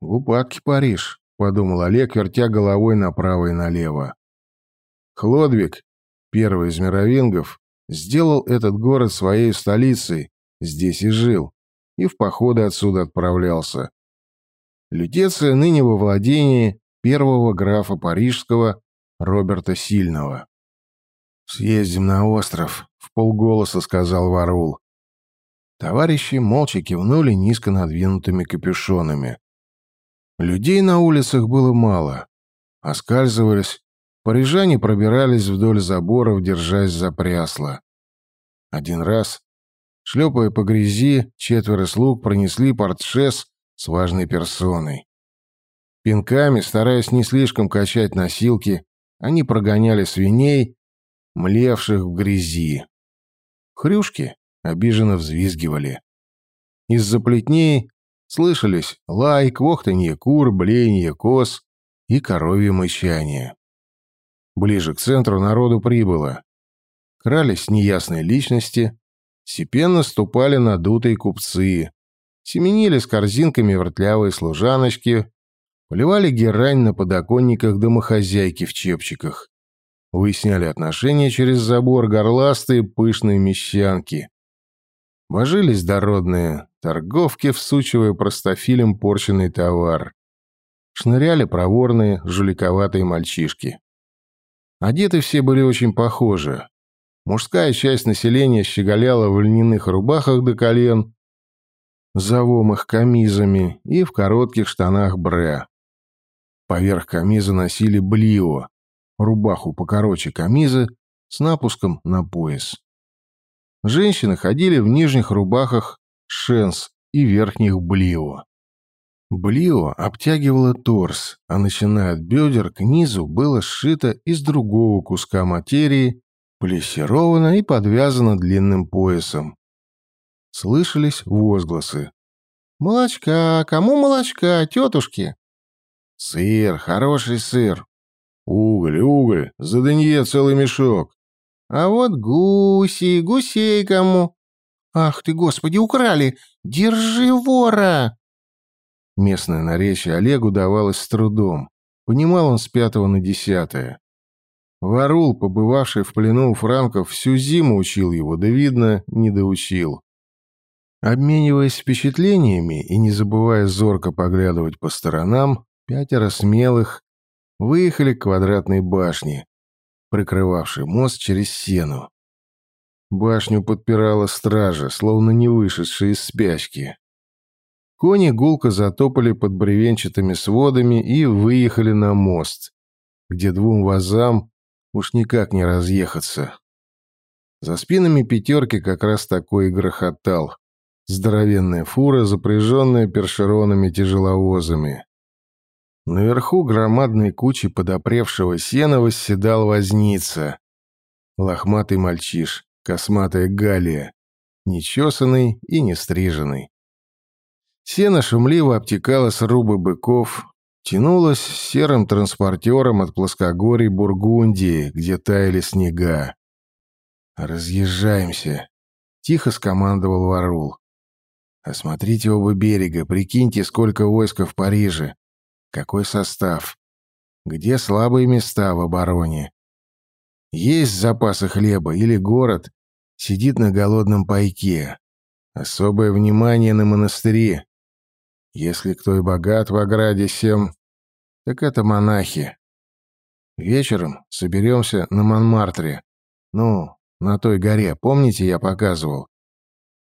«В упадке Париж», — подумал Олег, вертя головой направо и налево. Хлодвиг, первый из мировингов, сделал этот город своей столицей, здесь и жил, и в походы отсюда отправлялся. Лютеция ныне во владении первого графа парижского Роберта Сильного. «Съездим на остров», — в полголоса сказал Варул. Товарищи молча кивнули низко надвинутыми капюшонами. Людей на улицах было мало. Оскальзывались, парижане пробирались вдоль заборов, держась за прясло. Один раз, шлепая по грязи, четверо слуг пронесли портшес с важной персоной. Пинками, стараясь не слишком качать носилки, они прогоняли свиней, млевших в грязи. Хрюшки обиженно взвизгивали. Из-за плетней Слышались лай, квохтанье кур, блеяние коз и коровье мычание. Ближе к центру народу прибыло. Крались неясные личности, степенно ступали надутые купцы, семенили с корзинками вертлявые служаночки, поливали герань на подоконниках домохозяйки в чепчиках, выясняли отношения через забор горластые пышные мещанки. Божились дородные торговки, всучивая простофилем порченный товар. Шныряли проворные, жуликоватые мальчишки. Одеты все были очень похожи. Мужская часть населения щеголяла в льняных рубахах до колен, завом их камизами и в коротких штанах бре. Поверх камиза носили блио, рубаху покороче камизы с напуском на пояс. Женщины ходили в нижних рубахах шенс и верхних блио. Блио обтягивало торс, а начиная от бедер к низу было сшито из другого куска материи, плессировано и подвязано длинным поясом. Слышались возгласы. «Молочка! Кому молочка, тетушки?» «Сыр! Хороший сыр!» «Уголь, уголь! За Данье целый мешок!» А вот гуси, гусей кому? Ах ты, господи, украли! Держи вора!» Местное наречие Олегу давалось с трудом. Понимал он с пятого на десятое. Варул, побывавший в плену у франков, всю зиму учил его, да, видно, не доучил. Обмениваясь впечатлениями и не забывая зорко поглядывать по сторонам, пятеро смелых выехали к квадратной башне, прикрывавший мост через сену. Башню подпирала стража, словно не вышедшая из спячки. Кони гулко затопали под бревенчатыми сводами и выехали на мост, где двум вазам уж никак не разъехаться. За спинами пятерки как раз такой и грохотал. Здоровенная фура, запряженная першеронами тяжеловозами. Наверху громадной кучи подопревшего сена восседал возница. Лохматый мальчиш, косматая галия, нечесанный и не стриженный. Сено шумливо обтекало срубы быков, тянулось серым транспортером от плоскогорий Бургундии, где таяли снега. «Разъезжаемся», — тихо скомандовал Варул. «Осмотрите оба берега, прикиньте, сколько войска в Париже. Какой состав? Где слабые места в обороне? Есть запасы хлеба или город сидит на голодном пайке? Особое внимание на монастыри. Если кто и богат в ограде сем, так это монахи. Вечером соберемся на Монмартре. Ну, на той горе, помните, я показывал?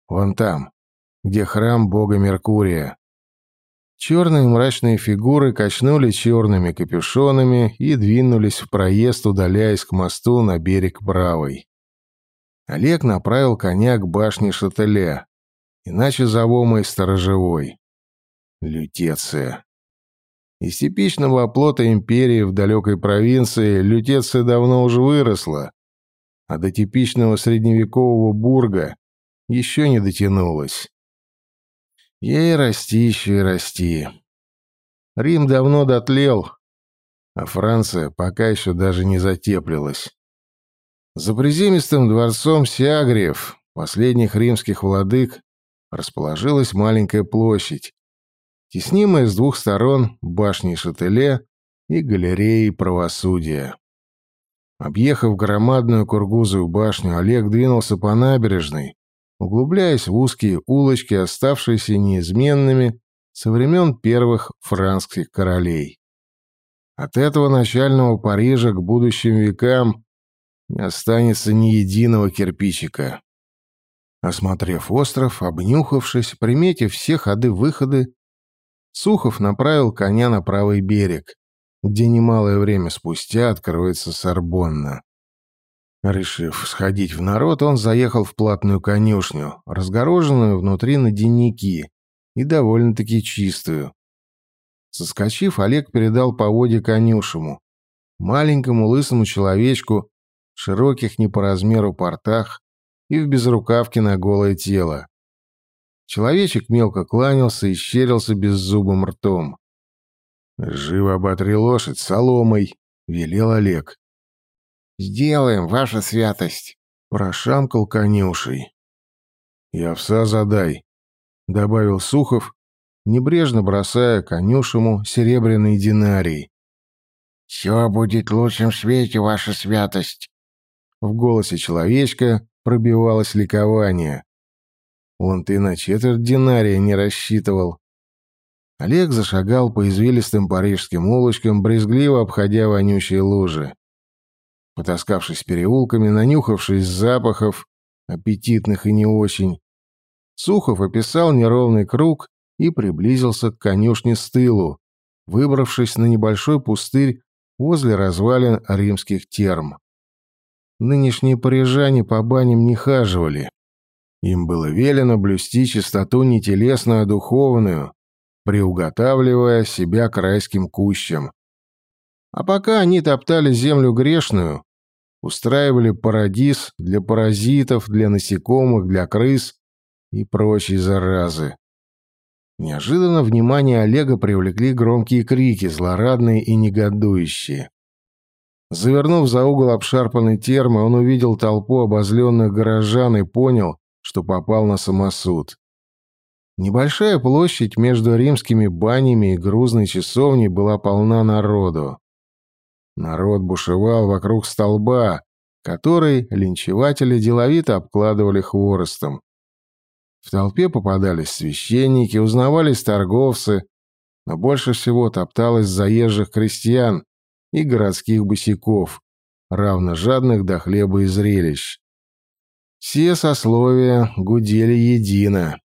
Вон там, где храм бога Меркурия. Черные мрачные фигуры качнули черными капюшонами и двинулись в проезд, удаляясь к мосту на берег правой. Олег направил коня к башне шателя, иначе зовомой сторожевой. Лютеция. Из типичного оплота империи в далекой провинции лютеция давно уже выросла, а до типичного средневекового бурга еще не дотянулась. Ей расти еще и расти. Рим давно дотлел, а Франция пока еще даже не затеплилась. За приземистым дворцом Сиагриев, последних римских владык, расположилась маленькая площадь, теснимая с двух сторон башней Шателе и галереей правосудия. Объехав громадную кургузую башню, Олег двинулся по набережной, углубляясь в узкие улочки, оставшиеся неизменными со времен первых франкских королей. От этого начального Парижа к будущим векам не останется ни единого кирпичика. Осмотрев остров, обнюхавшись, приметив все ходы-выходы, Сухов направил коня на правый берег, где немалое время спустя откроется Сорбонна. Решив сходить в народ, он заехал в платную конюшню, разгороженную внутри на денники и довольно-таки чистую. Соскочив, Олег передал поводья конюшему, маленькому лысому человечку, в широких не по размеру портах и в безрукавке на голое тело. Человечек мелко кланялся и щерился беззубым ртом. «Живо оботри лошадь соломой», — велел Олег. «Сделаем, ваша святость», — прошамкал конюшей. «И овса задай», — добавил Сухов, небрежно бросая конюшему серебряный динарий. «Все будет в лучшем свете, ваша святость». В голосе человечка пробивалось ликование. Он ты на четверть динария не рассчитывал. Олег зашагал по извилистым парижским улочкам, брезгливо обходя вонючие лужи. Потаскавшись переулками, нанюхавшись запахов, аппетитных и не очень, Сухов описал неровный круг и приблизился к конюшне с тылу, выбравшись на небольшой пустырь возле развалин римских терм. Нынешние парижане по баням не хаживали. Им было велено блюсти чистоту не телесную, а духовную, приуготавливая себя к райским кущам. А пока они топтали землю грешную, устраивали парадиз для паразитов, для насекомых, для крыс и прочей заразы. Неожиданно внимание Олега привлекли громкие крики, злорадные и негодующие. Завернув за угол обшарпанной термы, он увидел толпу обозленных горожан и понял, что попал на самосуд. Небольшая площадь между римскими банями и грузной часовней была полна народу. Народ бушевал вокруг столба, который линчеватели деловито обкладывали хворостом. В толпе попадались священники, узнавались торговцы, но больше всего топталось заезжих крестьян и городских босиков, равно жадных до хлеба и зрелищ. Все сословия гудели едино.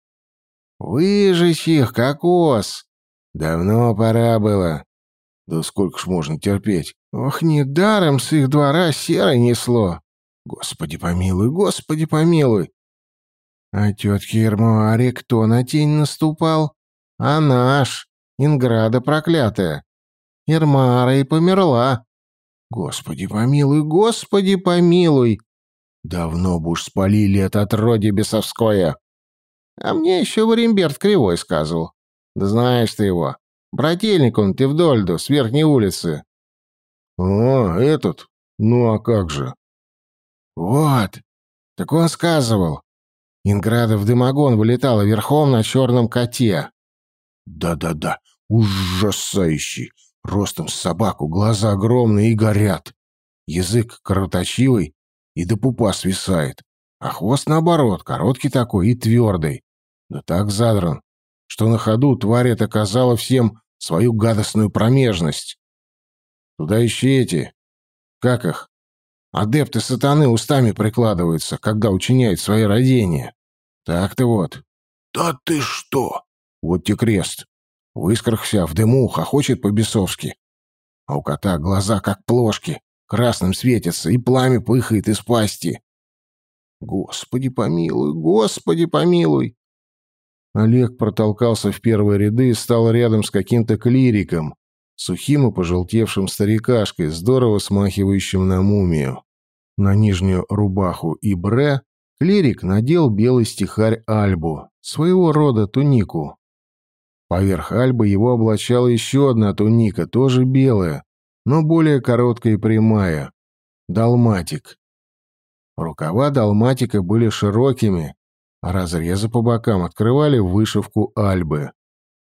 «Выжечь их, как ос! Давно пора было. Да сколько ж можно терпеть? Ох, недаром с их двора серо несло. Господи помилуй, господи помилуй!» А тетке Ермуаре кто на тень наступал? А наш, Инграда проклятая. Ермара и померла. Господи помилуй, господи помилуй! Давно бы уж спалили это отродье бесовское. А мне еще Варимберт Кривой сказывал. Да знаешь ты его. Брательник он, ты вдольду, с верхней улицы. О, этот? Ну а как же? Вот. Так он сказывал. Инграда в дымогон вылетала верхом на черном коте. Да-да-да, ужасающий. Ростом с собаку, глаза огромные и горят. Язык кровоточивый, и до пупа свисает. А хвост, наоборот, короткий такой и твердый. Да так задран, что на ходу тварь эта казала всем свою гадостную промежность. Туда еще эти... Как их? Адепты сатаны устами прикладываются, когда учиняют свои родения. Так-то вот. Да ты что? Вот те крест. В искрах вся, в дыму, хохочет по-бесовски. А у кота глаза как плошки красным светится, и пламя пыхает из пасти. Господи помилуй, Господи помилуй! Олег протолкался в первые ряды и стал рядом с каким-то клириком, сухим и пожелтевшим старикашкой, здорово смахивающим на мумию. На нижнюю рубаху и бре клирик надел белый стихарь Альбу, своего рода тунику. Поверх Альбы его облачала еще одна туника, тоже белая, но более короткая и прямая — далматик. Рукава далматика были широкими, разрезы по бокам открывали вышивку Альбы.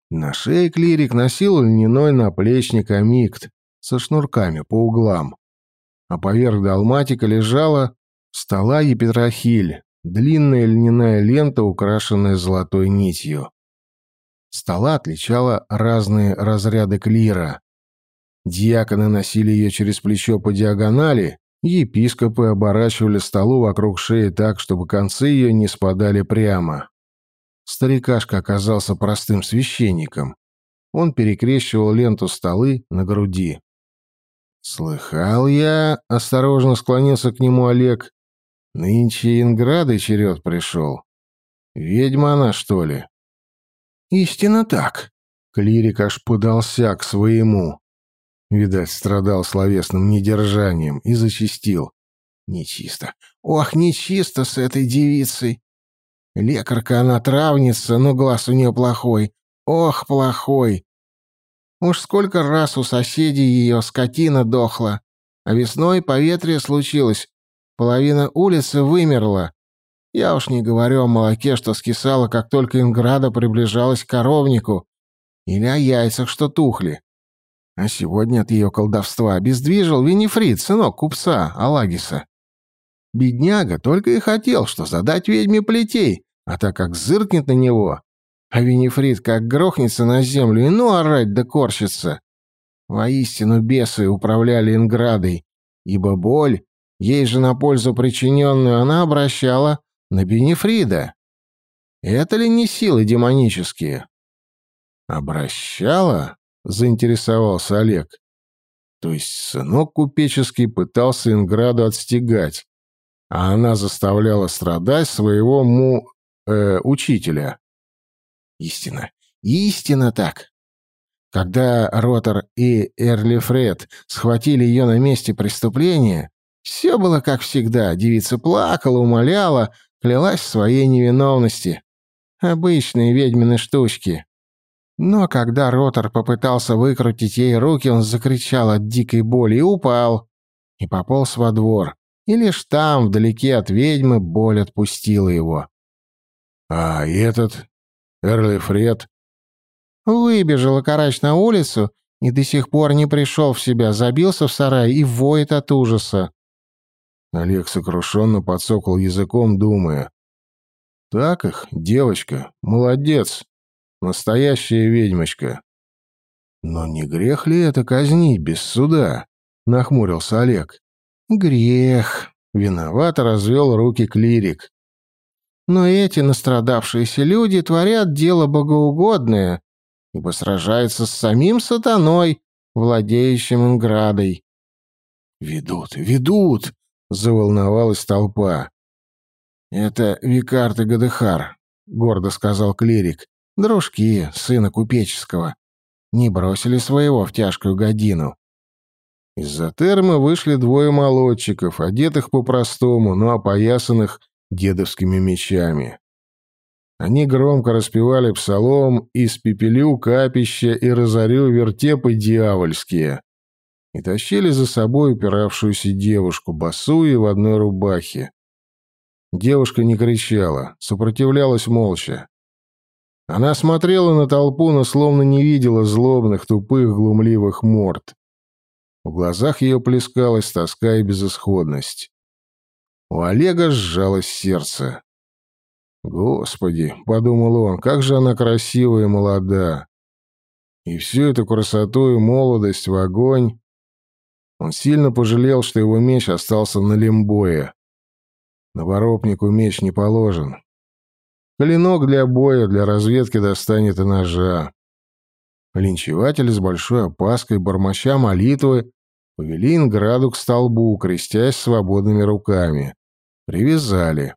На шее клирик носил льняной наплечник амикт со шнурками по углам, а поверх далматика лежала стола епитрахиль, длинная льняная лента, украшенная золотой нитью. Стола отличала разные разряды клира. Диаконы носили ее через плечо по диагонали, епископы оборачивали столу вокруг шеи так, чтобы концы ее не спадали прямо. Старикашка оказался простым священником. Он перекрещивал ленту столы на груди. «Слыхал я», — осторожно склонился к нему Олег, — «нынче Инграды черед пришел. Ведьма она, что ли?» «Истинно так», — клирик аж подался к своему. Видать, страдал словесным недержанием и зачистил. «Нечисто. Ох, нечисто с этой девицей. Лекарка она травница, но глаз у нее плохой. Ох, плохой. Уж сколько раз у соседей ее скотина дохла, а весной поветрие случилось. Половина улицы вымерла. Я уж не говорю о молоке, что скисало, как только Инграда приближалась к коровнику, или о яйцах, что тухли. А сегодня от ее колдовства обездвижил Винифрид, сынок купца Алагиса. Бедняга только и хотел, что задать ведьме плетей, а так как зыркнет на него, а Винифрид как грохнется на землю и ну орать да корчится. Воистину бесы управляли Инградой, ибо боль, ей же на пользу причиненную, она обращала на Бенефрида. Это ли не силы демонические? Обращала? Заинтересовался Олег. То есть сынок купеческий пытался Инграду отстегать, а она заставляла страдать своего му... Э, учителя. Истина. Истина так. Когда Ротор и Эрли Фред схватили ее на месте преступления, все было как всегда. Девица плакала, умоляла, клялась в своей невиновности. Обычные ведьмины штучки. Но когда Ротор попытался выкрутить ей руки, он закричал от дикой боли и упал. И пополз во двор и лишь там, вдалеке от ведьмы, боль отпустила его. А этот, Эрли Фред, выбежал карач на улицу и до сих пор не пришел в себя, забился в сарай и воет от ужаса. Олег сокрушенно подсокал языком, думая. «Так их, девочка, молодец, настоящая ведьмочка». «Но не грех ли это казнить без суда?» — нахмурился Олег. «Грех», — виновато развел руки клирик. «Но эти настрадавшиеся люди творят дело богоугодное, ибо сражаются с самим сатаной, владеющим Инградой». «Ведут, ведут!» — заволновалась толпа. «Это Викарт и Гадыхар», — гордо сказал клирик. «Дружки сына купеческого. Не бросили своего в тяжкую годину. Из-за термы вышли двое молодчиков, одетых по-простому, но опоясанных дедовскими мечами. Они громко распевали псалом «Испепелю капища и разорю вертепы дьявольские» и тащили за собой упиравшуюся девушку, босую в одной рубахе. Девушка не кричала, сопротивлялась молча. Она смотрела на толпу, но словно не видела злобных, тупых, глумливых морд. В глазах ее плескалась тоска и безысходность. У Олега сжалось сердце. «Господи!» — подумал он, — «как же она красивая и молода!» И всю эту красоту и молодость в огонь. Он сильно пожалел, что его меч остался на лимбое. Наворопнику меч не положен. Клинок для боя, для разведки достанет и ножа. Линчеватели с большой опаской, бормоча молитвы, повели Инграду к столбу, крестясь свободными руками. Привязали.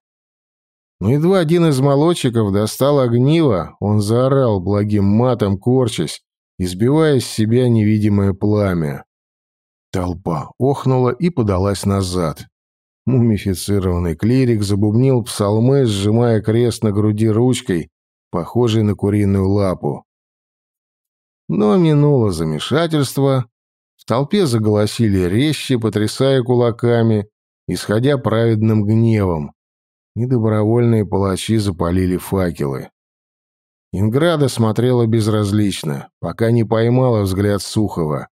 Но едва один из молодчиков достал огниво, он заорал благим матом, корчась, избивая с себя невидимое пламя. Толпа охнула и подалась назад. Мумифицированный клирик забубнил псалмы, сжимая крест на груди ручкой, похожей на куриную лапу. Но минуло замешательство, в толпе заголосили резче, потрясая кулаками, исходя праведным гневом, и добровольные палачи запалили факелы. Инграда смотрела безразлично, пока не поймала взгляд Сухова.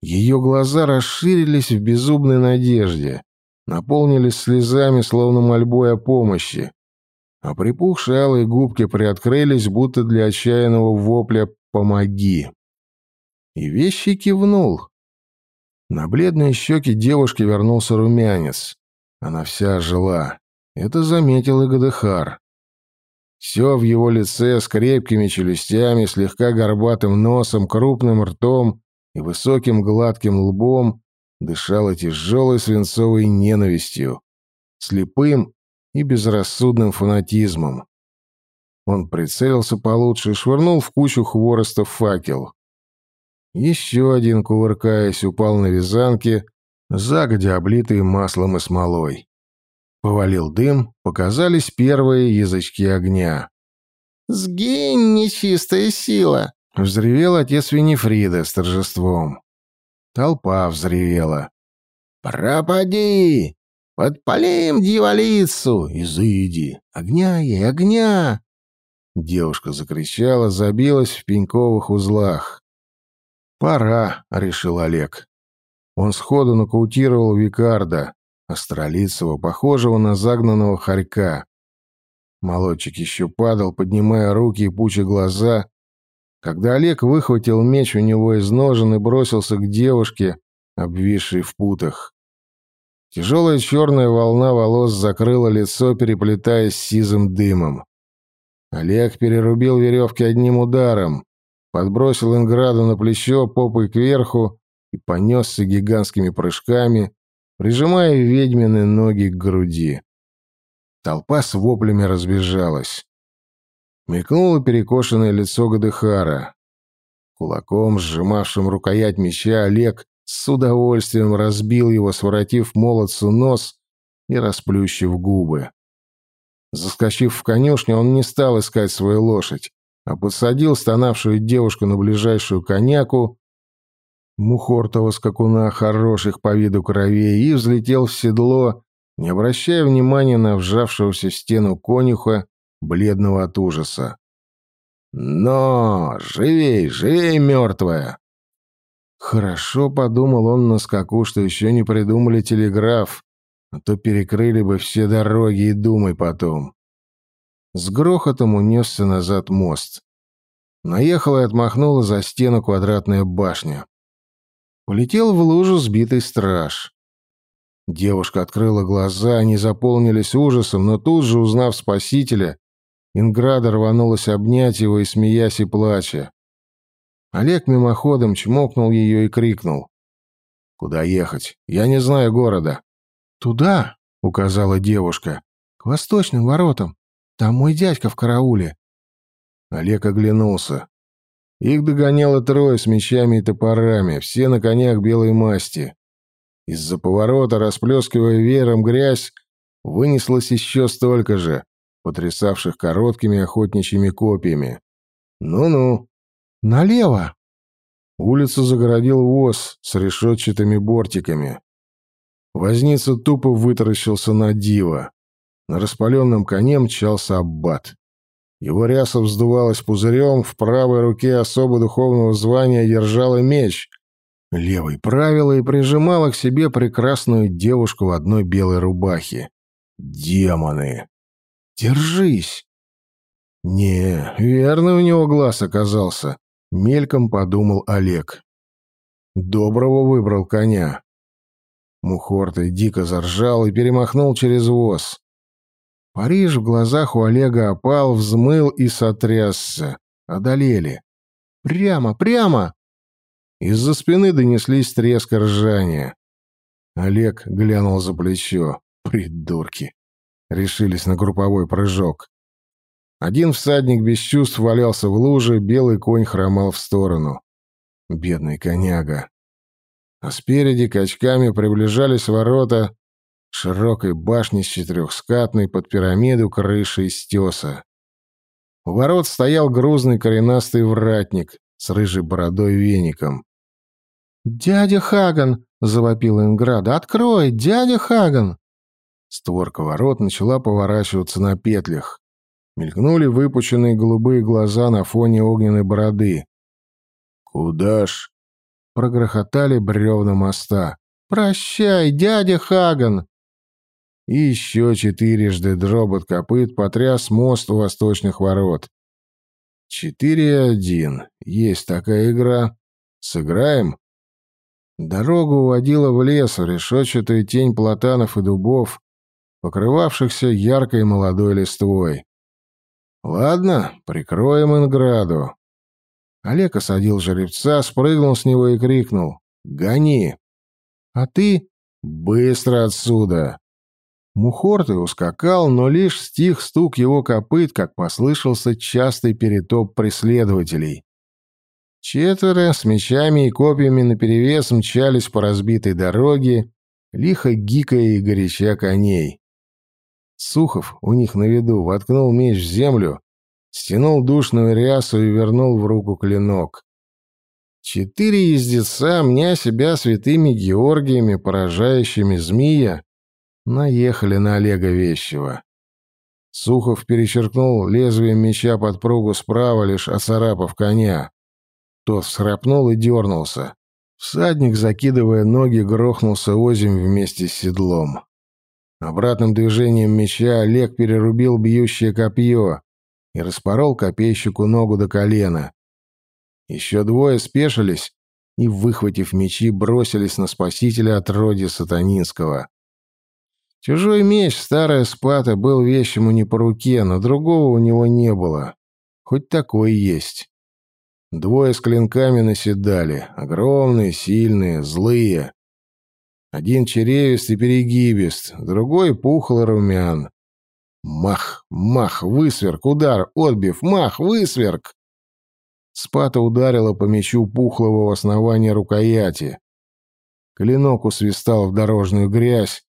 Ее глаза расширились в безумной надежде, наполнились слезами, словно мольбой о помощи, а припухшие алые губки приоткрылись, будто для отчаянного вопля «помоги». И вещи кивнул. На бледные щеки девушки вернулся румянец. Она вся ожила. Это заметил и Гадыхар. Все в его лице с крепкими челюстями, слегка горбатым носом, крупным ртом и высоким гладким лбом дышало тяжелой свинцовой ненавистью, слепым и безрассудным фанатизмом. Он прицелился получше и швырнул в кучу хвороста факел. Еще один, кувыркаясь, упал на вязанки, загодя облитые маслом и смолой. Повалил дым, показались первые язычки огня. «Сгинь, нечистая сила!» — взревел отец Винифрида с торжеством. Толпа взревела. «Пропади! Подпалим дьяволицу! Изыди! Огня ей, огня!» Девушка закричала, забилась в пеньковых узлах. «Пора», — решил Олег. Он сходу нокаутировал Викарда, астролицего, похожего на загнанного хорька. Молодчик еще падал, поднимая руки и пуча глаза, когда Олег выхватил меч у него из ножен и бросился к девушке, обвисшей в путах. Тяжелая черная волна волос закрыла лицо, переплетаясь сизым дымом. Олег перерубил веревки одним ударом подбросил Инграду на плечо попой кверху и понесся гигантскими прыжками, прижимая ведьмины ноги к груди. Толпа с воплями разбежалась. Мелькнуло перекошенное лицо Гадыхара. Кулаком, сжимавшим рукоять меча, Олег с удовольствием разбил его, своротив молодцу нос и расплющив губы. Заскочив в конюшню, он не стал искать свою лошадь а посадил стонавшую девушку на ближайшую коняку, мухортого скакуна хороших по виду кровей, и взлетел в седло, не обращая внимания на вжавшегося в стену конюха, бледного от ужаса. «Но! Живей, живей, мертвая!» Хорошо подумал он на скаку, что еще не придумали телеграф, а то перекрыли бы все дороги и думай потом. С грохотом унесся назад мост. Наехала и отмахнула за стену квадратная башня. Полетел в лужу сбитый страж. Девушка открыла глаза, они заполнились ужасом, но тут же, узнав спасителя, Инграда рванулась обнять его и смеясь и плача. Олег мимоходом чмокнул ее и крикнул. «Куда ехать? Я не знаю города». «Туда», — указала девушка, — «к восточным воротам. Там мой дядька в карауле». Олег оглянулся. Их догоняло трое с мечами и топорами, все на конях белой масти. Из-за поворота, расплескивая веером грязь, вынеслось еще столько же, потрясавших короткими охотничьими копьями. «Ну-ну». «Налево!» Улицу загородил воз с решетчатыми бортиками. Возница тупо вытаращился на диво. На распаленном коне мчался аббат. Его ряса вздувалась пузырем, в правой руке особо духовного звания держала меч, левой правила и прижимала к себе прекрасную девушку в одной белой рубахе. Демоны! Держись! Не, верно у него глаз оказался, мельком подумал Олег. Доброго выбрал коня. Мухортый дико заржал и перемахнул через воз. Париж в глазах у Олега опал, взмыл и сотрясся. Одолели. «Прямо, прямо!» Из-за спины донеслись треск ржания. Олег глянул за плечо. «Придурки!» Решились на групповой прыжок. Один всадник без чувств валялся в луже, белый конь хромал в сторону. Бедный коняга. А спереди качками приближались ворота широкой башни с четырехскатной под пирамиду крышей из теса. У ворот стоял грузный коренастый вратник с рыжей бородой веником. «Дядя Хаган!» — завопил Инграда. «Открой! Дядя Хаган!» Створка ворот начала поворачиваться на петлях. Мелькнули выпученные голубые глаза на фоне огненной бороды. «Куда ж?» — прогрохотали бревна моста. «Прощай, дядя Хаган!» И еще четырежды дробот копыт потряс мост у восточных ворот. Четыре один. Есть такая игра. Сыграем? Дорога уводила в лес, в решетчатую тень платанов и дубов, покрывавшихся яркой молодой листвой. Ладно, прикроем Инграду. Олег осадил жеребца, спрыгнул с него и крикнул «Гони!» «А ты?» «Быстро отсюда!» Мухорты ускакал, но лишь стих стук его копыт, как послышался частый перетоп преследователей. Четверо с мечами и копьями наперевес мчались по разбитой дороге, лихо гикая и горяча коней. Сухов у них на виду воткнул меч в землю, стянул душную рясу и вернул в руку клинок. Четыре ездеца, мня себя святыми Георгиями, поражающими змея, наехали на Олега Вещева. Сухов перечеркнул лезвием меча подпругу справа, лишь оцарапав коня. Тот всхрапнул и дернулся. Всадник, закидывая ноги, грохнулся озимь вместе с седлом. Обратным движением меча Олег перерубил бьющее копье и распорол копейщику ногу до колена. Еще двое спешились и, выхватив мечи, бросились на спасителя от роди сатанинского. Чужой меч, старая спата, был вещь ему не по руке, но другого у него не было. Хоть такой есть. Двое с клинками наседали. Огромные, сильные, злые. Один черевист и перегибист, другой пухлый румян. Мах, мах, высверк, удар, отбив, мах, высверк. Спата ударила по мечу пухлого в основании рукояти. Клинок усвистал в дорожную грязь,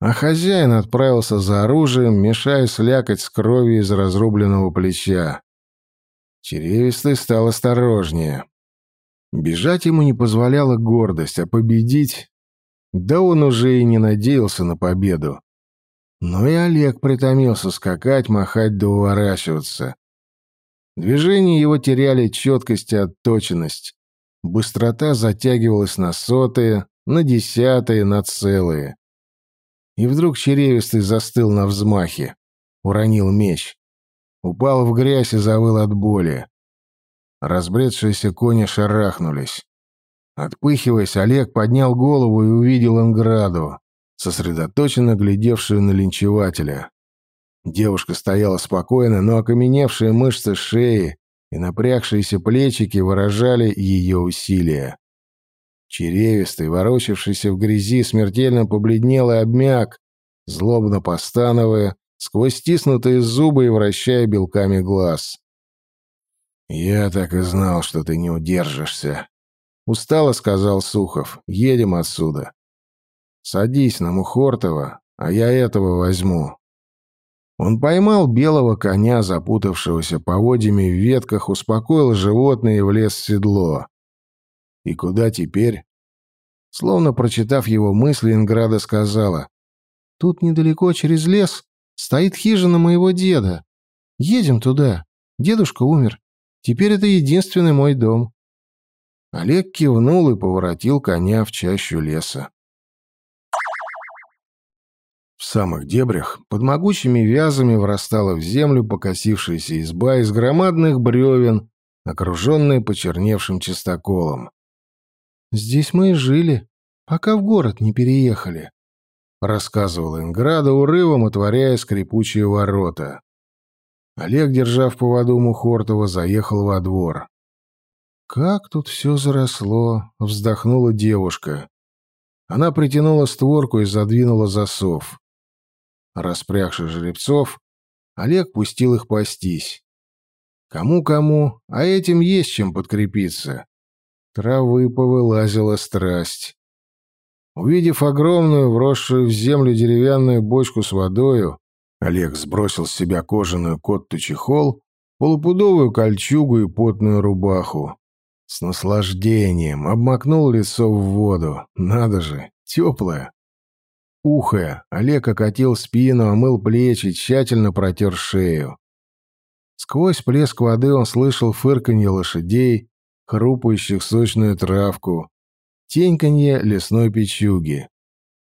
а хозяин отправился за оружием, мешая слякоть с кровью из разрубленного плеча. Черевистый стал осторожнее. Бежать ему не позволяла гордость, а победить... Да он уже и не надеялся на победу. Но и Олег притомился скакать, махать да уворачиваться. Движения его теряли четкость и отточенность. Быстрота затягивалась на сотые, на десятые, на целые. И вдруг черевистый застыл на взмахе. Уронил меч. Упал в грязь и завыл от боли. Разбредшиеся кони шарахнулись. Отпыхиваясь, Олег поднял голову и увидел Инграду, сосредоточенно глядевшую на линчевателя. Девушка стояла спокойно, но окаменевшие мышцы шеи и напрягшиеся плечики выражали ее усилия. Черевистый, ворочавшийся в грязи, смертельно побледнел и обмяк, злобно постановая, сквозь стиснутые зубы и вращая белками глаз. «Я так и знал, что ты не удержишься», — устало сказал Сухов. «Едем отсюда. Садись на Мухортова, а я этого возьму». Он поймал белого коня, запутавшегося поводьями в ветках, успокоил животное и влез в седло. И куда теперь? Словно прочитав его мысли, Инграда сказала. «Тут недалеко, через лес, стоит хижина моего деда. Едем туда. Дедушка умер. Теперь это единственный мой дом». Олег кивнул и поворотил коня в чащу леса. В самых дебрях под могучими вязами врастала в землю покосившаяся изба из громадных бревен, окруженная почерневшим чистоколом. Здесь мы и жили, пока в город не переехали», — рассказывала Инграда урывом, отворяя скрипучие ворота. Олег, держа в поводу Мухортова, заехал во двор. «Как тут все заросло!» — вздохнула девушка. Она притянула створку и задвинула засов. Распрягши жеребцов, Олег пустил их пастись. Кому-кому, а этим есть чем подкрепиться. Травы повылазила страсть. Увидев огромную, вросшую в землю деревянную бочку с водою, Олег сбросил с себя кожаную котту-чехол, полупудовую кольчугу и потную рубаху. С наслаждением обмакнул лицо в воду. Надо же, теплая. Ухая, Олег окатил спину, омыл плечи, тщательно протер шею. Сквозь плеск воды он слышал фырканье лошадей, хрупающих сочную травку, теньканье лесной печуги.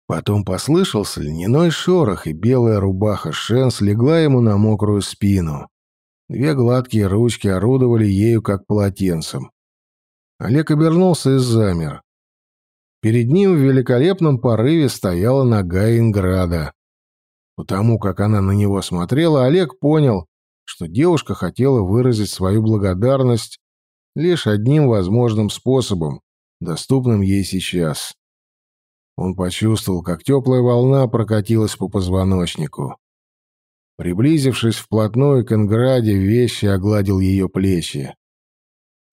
Потом послышался льняной шорох, и белая рубаха Шен слегла ему на мокрую спину. Две гладкие ручки орудовали ею, как полотенцем. Олег обернулся и замер. Перед ним в великолепном порыве стояла нога Инграда. Потому как она на него смотрела, Олег понял, что девушка хотела выразить свою благодарность лишь одним возможным способом, доступным ей сейчас. Он почувствовал, как теплая волна прокатилась по позвоночнику. Приблизившись вплотную к Инграде, вещи огладил ее плечи.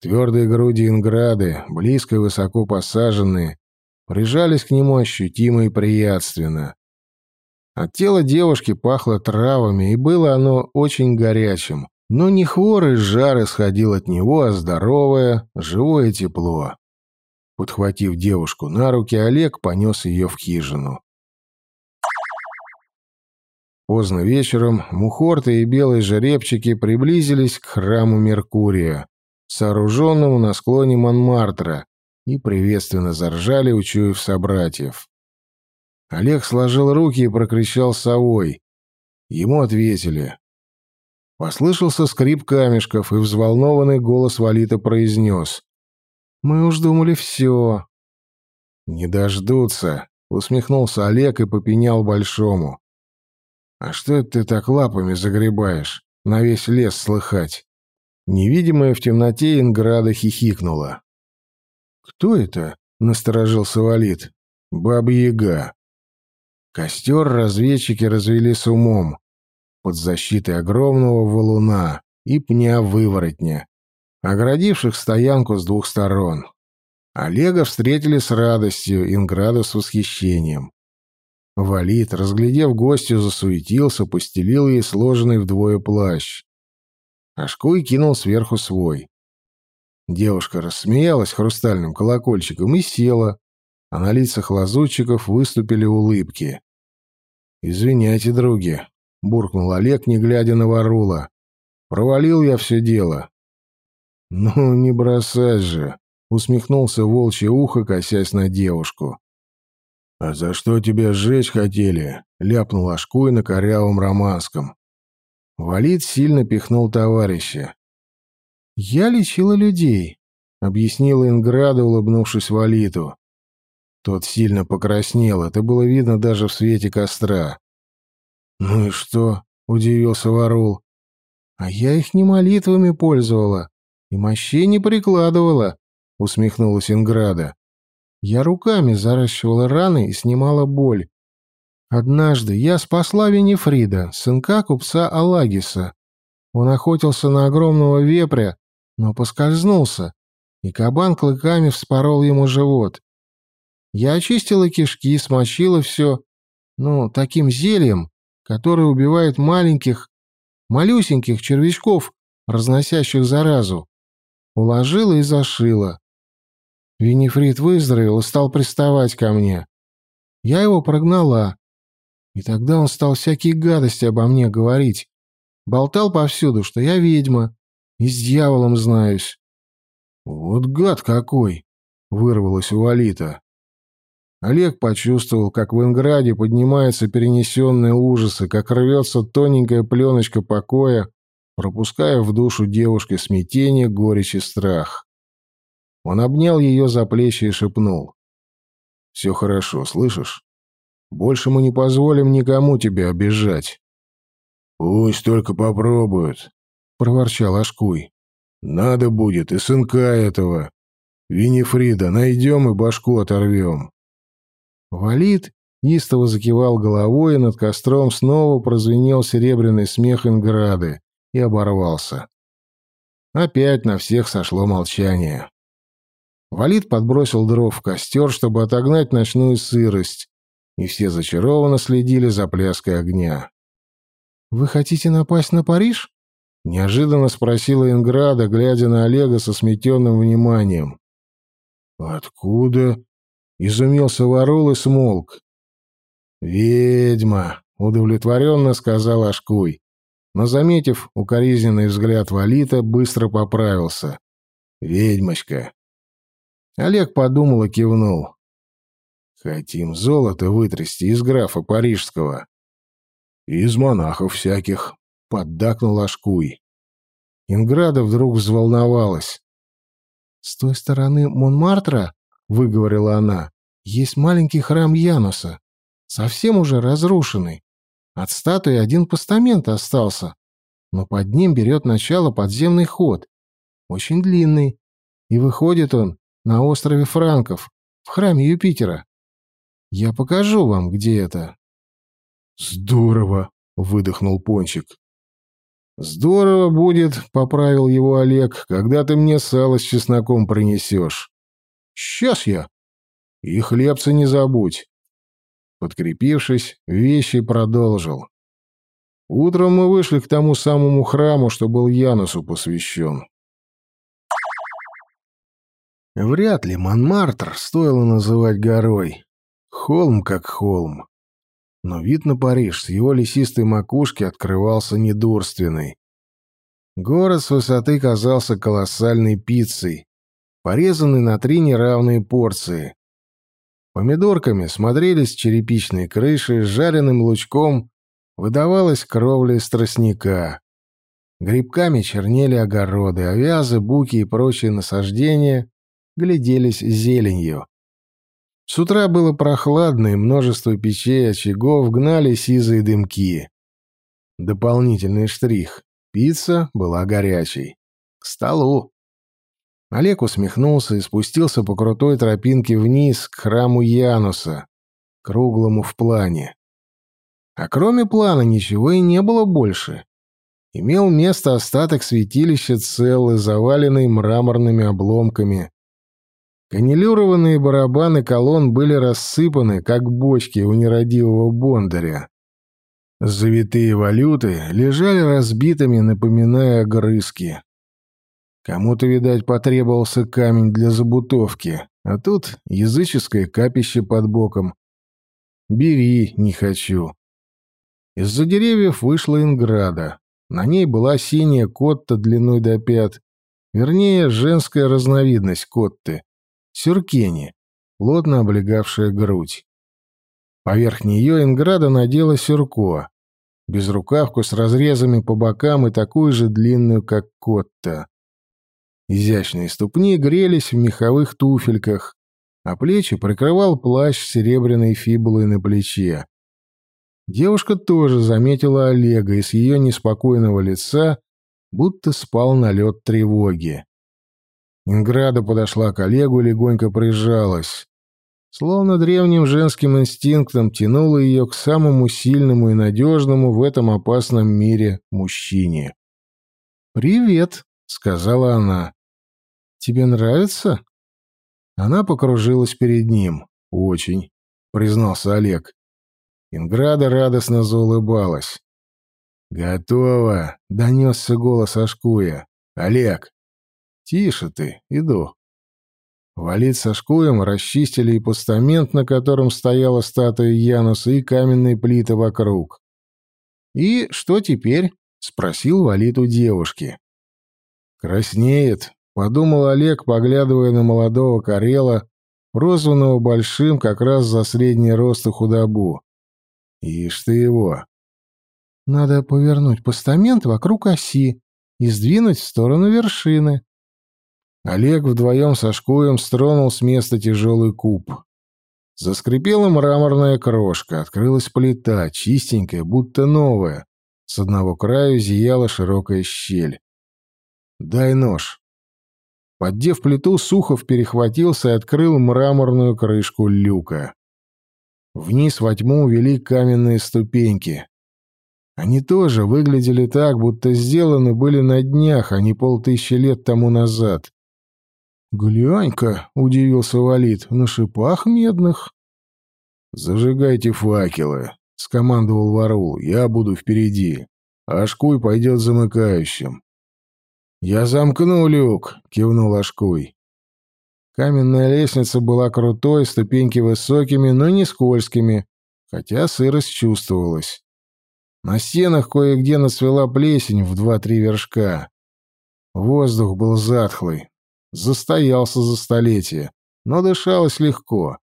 Твердые груди Инграды, близко и высоко посаженные, прижались к нему ощутимо и приятственно. От тела девушки пахло травами, и было оно очень горячим. Но не хворый жар исходил от него, а здоровое, живое тепло. Подхватив девушку на руки, Олег понес ее в хижину. Поздно вечером мухорты и белые жеребчики приблизились к храму Меркурия, сооруженному на склоне Монмартра, и приветственно заржали, учуяв собратьев. Олег сложил руки и прокричал совой. Ему ответили. Послышался скрип камешков, и взволнованный голос Валита произнес. «Мы уж думали все». «Не дождутся», — усмехнулся Олег и попенял Большому. «А что это ты так лапами загребаешь? На весь лес слыхать». Невидимая в темноте Инграда хихикнула. «Кто это?» — насторожился Валит. «Баба-яга». Костер разведчики развели с умом, под защитой огромного валуна и пня-выворотня, оградивших стоянку с двух сторон. Олега встретили с радостью, Инграда с восхищением. Валит, разглядев гостю, засуетился, постелил ей сложенный вдвое плащ. Ашкуй кинул сверху свой. Девушка рассмеялась хрустальным колокольчиком и села, а на лицах лазутчиков выступили улыбки. «Извиняйте, други», — буркнул Олег, не глядя на Варула. «Провалил я все дело». «Ну, не бросай же», — усмехнулся волчье ухо, косясь на девушку. «А за что тебя сжечь хотели?» — ляпнул Ашкуй на корявом романском. Валид сильно пихнул товарища. «Я лечила людей», — объяснила Инграда, улыбнувшись Валиту. Тот сильно покраснел, это было видно даже в свете костра. «Ну и что?» — удивился Варул. «А я их не молитвами пользовала и мощей не прикладывала», — усмехнулась Инграда. «Я руками заращивала раны и снимала боль. Однажды я спасла Венефрида, сынка купца Алагиса. Он охотился на огромного вепря, но поскользнулся, и кабан клыками вспорол ему живот. Я очистила кишки, смочила все, ну, таким зельем, которое убивает маленьких, малюсеньких червячков, разносящих заразу. Уложила и зашила. Винифрид выздоровел и стал приставать ко мне. Я его прогнала, и тогда он стал всякие гадости обо мне говорить. Болтал повсюду, что я ведьма и с дьяволом знаюсь. «Вот гад какой!» — вырвалось у Валита. Олег почувствовал, как в Инграде поднимаются перенесенные ужасы, как рвется тоненькая пленочка покоя, пропуская в душу девушки смятение, горечь и страх. Он обнял ее за плечи и шепнул. «Все хорошо, слышишь? Больше мы не позволим никому тебя обижать. Пусть только попробуют, проворчал Ашкуй. Надо будет и сынка этого. Винифрида найдем и башку оторвем. Валид истово закивал головой, и над костром снова прозвенел серебряный смех Инграды и оборвался. Опять на всех сошло молчание. Валид подбросил дров в костер, чтобы отогнать ночную сырость, и все зачарованно следили за пляской огня. «Вы хотите напасть на Париж?» — неожиданно спросила Инграда, глядя на Олега со сметенным вниманием. «Откуда?» — изумился ворол и смолк. «Ведьма!» — удовлетворенно сказал Ашкуй. Но, заметив укоризненный взгляд Валита, быстро поправился. «Ведьмочка!» Олег подумал и кивнул. «Хотим золото вытрясти из графа Парижского». «Из монахов всяких», — поддакнул Ашкуй. Инграда вдруг взволновалась. «С той стороны Монмартра, — выговорила она, — есть маленький храм Януса, совсем уже разрушенный. От статуи один постамент остался, но под ним берет начало подземный ход, очень длинный, и выходит он на острове Франков, в храме Юпитера. Я покажу вам, где это». «Здорово!» — выдохнул Пончик. «Здорово будет», — поправил его Олег, — «когда ты мне сало с чесноком принесешь». «Сейчас я». «И хлебца не забудь». Подкрепившись, вещи продолжил. Утром мы вышли к тому самому храму, что был Янусу посвящен. Вряд ли Монмартр стоило называть горой. Холм как холм. Но вид на Париж с его лесистой макушки открывался недурственный. Город с высоты казался колоссальной пиццей, порезанной на три неравные порции. Помидорками смотрелись черепичные крыши, с жареным лучком выдавалась кровля из тростника. Грибками чернели огороды, овязы, буки и прочие насаждения гляделись зеленью. С утра было прохладно, и множество печей очагов гнали сизые дымки. Дополнительный штрих. Пицца была горячей. К столу. Олег усмехнулся и спустился по крутой тропинке вниз к храму Януса, круглому в плане. А кроме плана ничего и не было больше. Имел место остаток святилища целый, заваленный мраморными обломками, Канилюрованные барабаны колонн были рассыпаны, как бочки у нерадивого бондаря. Завитые валюты лежали разбитыми, напоминая огрызки. Кому-то, видать, потребовался камень для забутовки, а тут языческое капище под боком. «Бери, не хочу». Из-за деревьев вышла Инграда. На ней была синяя котта длиной до пят, вернее, женская разновидность котты сюркени, плотно облегавшая грудь. Поверх нее Инграда надела сюрко, безрукавку с разрезами по бокам и такую же длинную, как котта. Изящные ступни грелись в меховых туфельках, а плечи прикрывал плащ серебряной фибулой на плече. Девушка тоже заметила Олега, и с ее неспокойного лица будто спал налет тревоги. Инграда подошла к Олегу и легонько прижалась. Словно древним женским инстинктом тянула ее к самому сильному и надежному в этом опасном мире мужчине. «Привет», — сказала она. «Тебе нравится?» Она покружилась перед ним. «Очень», — признался Олег. Инграда радостно заулыбалась. «Готово!» — донесся голос Ашкуя. «Олег, «Тише ты, иду». Валит со шкуем расчистили и постамент, на котором стояла статуя Януса, и каменные плиты вокруг. «И что теперь?» — спросил Валит у девушки. «Краснеет», — подумал Олег, поглядывая на молодого Карела, прозванного Большим как раз за средний рост и худобу. «Ишь ты его!» «Надо повернуть постамент вокруг оси и сдвинуть в сторону вершины», Олег вдвоем со Шкуем стронул с места тяжелый куб. Заскрипела мраморная крошка, открылась плита, чистенькая, будто новая. С одного краю зияла широкая щель. «Дай нож». Поддев плиту, Сухов перехватился и открыл мраморную крышку люка. Вниз во тьму вели каменные ступеньки. Они тоже выглядели так, будто сделаны были на днях, а не полтысячи лет тому назад. «Глянь-ка», — удивился Валид, — «на шипах медных». «Зажигайте факелы», — скомандовал Варул. «Я буду впереди. Ашкуй пойдет замыкающим». «Я замкну люк», — кивнул Ашкуй. Каменная лестница была крутой, ступеньки высокими, но не скользкими, хотя сырость чувствовалась. На стенах кое-где нацвела плесень в два-три вершка. Воздух был затхлый, застоялся за столетие, но дышалось легко.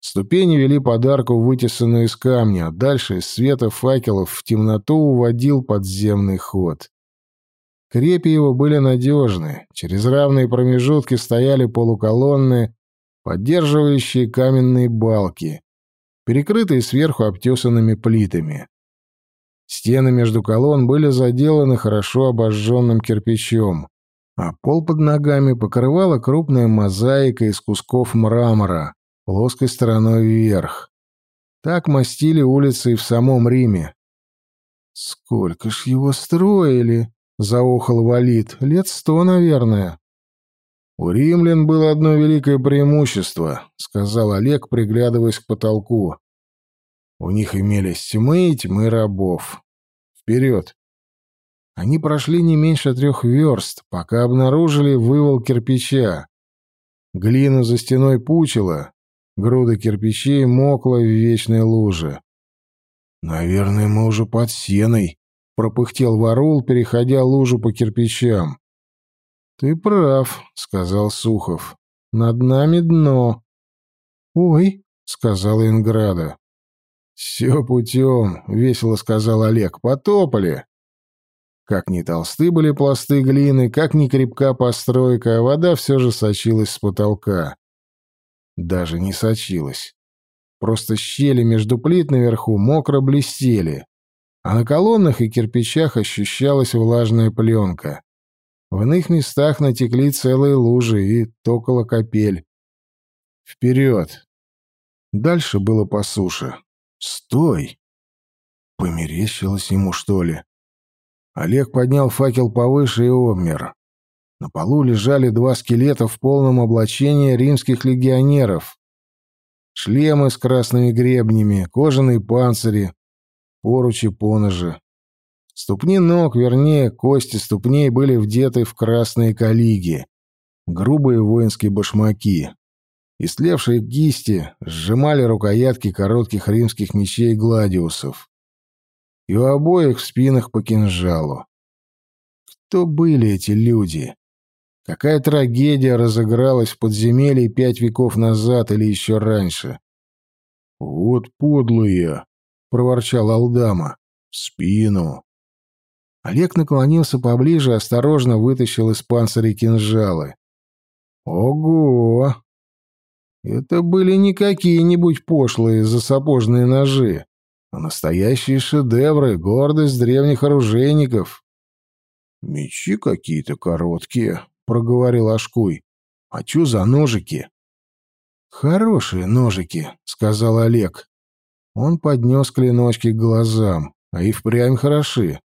Ступени вели подарку, вытесанную из камня, а дальше из света факелов в темноту уводил подземный ход. Крепи его были надежны, через равные промежутки стояли полуколонны, поддерживающие каменные балки, перекрытые сверху обтесанными плитами. Стены между колонн были заделаны хорошо обожженным кирпичом, а пол под ногами покрывала крупная мозаика из кусков мрамора, плоской стороной вверх. Так мастили улицы и в самом Риме. «Сколько ж его строили!» — заохал Валид. «Лет сто, наверное». «У римлян было одно великое преимущество», — сказал Олег, приглядываясь к потолку. У них имелись тьмы и тьмы рабов. Вперед! Они прошли не меньше трех верст, пока обнаружили вывал кирпича. Глину за стеной пучила, груда кирпичей мокла в вечной луже. «Наверное, мы уже под сеной», — пропыхтел ворул, переходя лужу по кирпичам. «Ты прав», — сказал Сухов. «Над нами дно». «Ой», — сказала Инграда. «Все путем», — весело сказал Олег. «Потопали». Как ни толсты были пласты глины, как ни крепка постройка, а вода все же сочилась с потолка. Даже не сочилась. Просто щели между плит наверху мокро блестели, а на колоннах и кирпичах ощущалась влажная пленка. В иных местах натекли целые лужи и токола капель. Вперед! Дальше было по суше. «Стой!» Померещилось ему, что ли? Олег поднял факел повыше и обмер. На полу лежали два скелета в полном облачении римских легионеров. Шлемы с красными гребнями, кожаные панцири, поручи поножи. Ступни ног, вернее, кости ступней были вдеты в красные колиги, грубые воинские башмаки. Истлевшие кисти сжимали рукоятки коротких римских мечей гладиусов. И у обоих в спинах по кинжалу. Кто были эти люди? Какая трагедия разыгралась в подземелье пять веков назад или еще раньше? «Вот подлые!» — проворчал Алдама. «В спину!» Олег наклонился поближе и осторожно вытащил из панциря кинжалы. «Ого! Это были не какие-нибудь пошлые засапожные ножи, а настоящие шедевры, гордость древних оружейников. «Мечи какие-то короткие», — проговорил Ашкуй. «А чё за ножики?» «Хорошие ножики», — сказал Олег. Он поднес клиночки к глазам, а и впрямь хороши.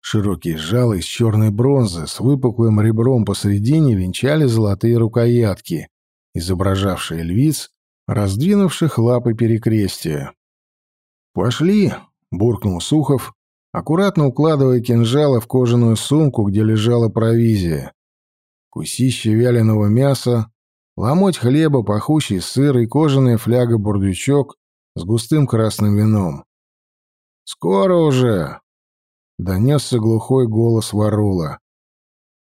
Широкие жалы из черной бронзы с выпуклым ребром посредине венчали золотые рукоятки, изображавшие львиц, раздвинувших лапы перекрестия. «Пошли!» — буркнул Сухов, аккуратно укладывая кинжалы в кожаную сумку, где лежала провизия. Кусище вяленого мяса, ломоть хлеба, пахучий сыр и кожаная фляга-бурдючок с густым красным вином. «Скоро уже!» — донесся глухой голос Варула.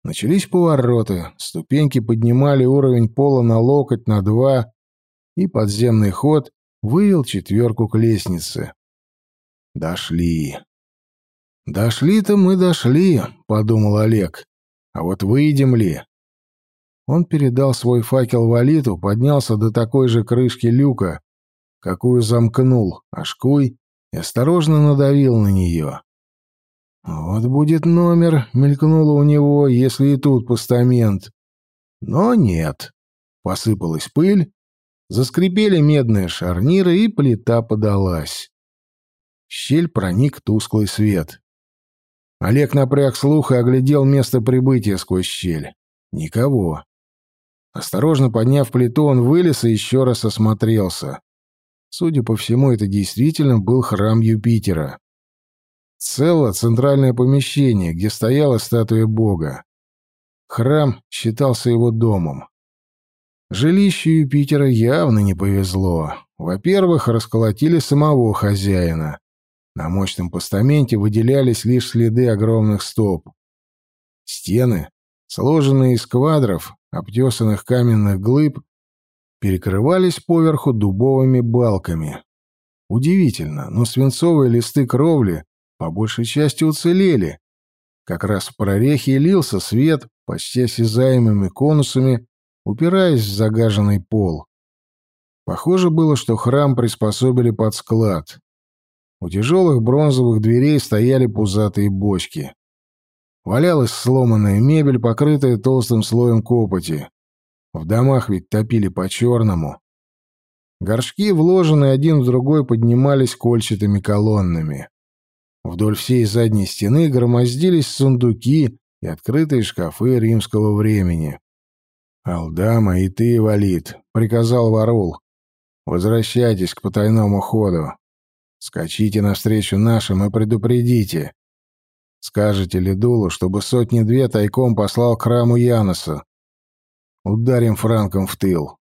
Начались повороты, ступеньки поднимали уровень пола на локоть, на два, и подземный ход вывел четверку к лестнице. Дошли. «Дошли-то мы дошли», — подумал Олег. «А вот выйдем ли?» Он передал свой факел Валиту, поднялся до такой же крышки люка, какую замкнул Ашкуй, и осторожно надавил на нее. «Вот будет номер», — мелькнуло у него, если и тут постамент. Но нет. Посыпалась пыль, Заскрипели медные шарниры, и плита подалась. В щель проник тусклый свет. Олег напряг слух и оглядел место прибытия сквозь щель. Никого. Осторожно подняв плиту, он вылез и еще раз осмотрелся. Судя по всему, это действительно был храм Юпитера. Цело центральное помещение, где стояла статуя бога. Храм считался его домом. Жилищу Юпитера явно не повезло. Во-первых, расколотили самого хозяина. На мощном постаменте выделялись лишь следы огромных стоп. Стены, сложенные из квадров, обтесанных каменных глыб, перекрывались поверху дубовыми балками. Удивительно, но свинцовые листы кровли по большей части уцелели. Как раз в прорехе лился свет, почти осязаемыми конусами, упираясь в загаженный пол. Похоже было, что храм приспособили под склад. У тяжелых бронзовых дверей стояли пузатые бочки. Валялась сломанная мебель, покрытая толстым слоем копоти. В домах ведь топили по-черному. Горшки, вложенные один в другой, поднимались кольчатыми колоннами. Вдоль всей задней стены громоздились сундуки и открытые шкафы римского времени. «Алдама, и ты, Валид», — приказал Варул. «Возвращайтесь к потайному ходу. Скачите навстречу нашим и предупредите. Скажете Ледулу, чтобы сотни-две тайком послал к храму Яноса. Ударим франком в тыл».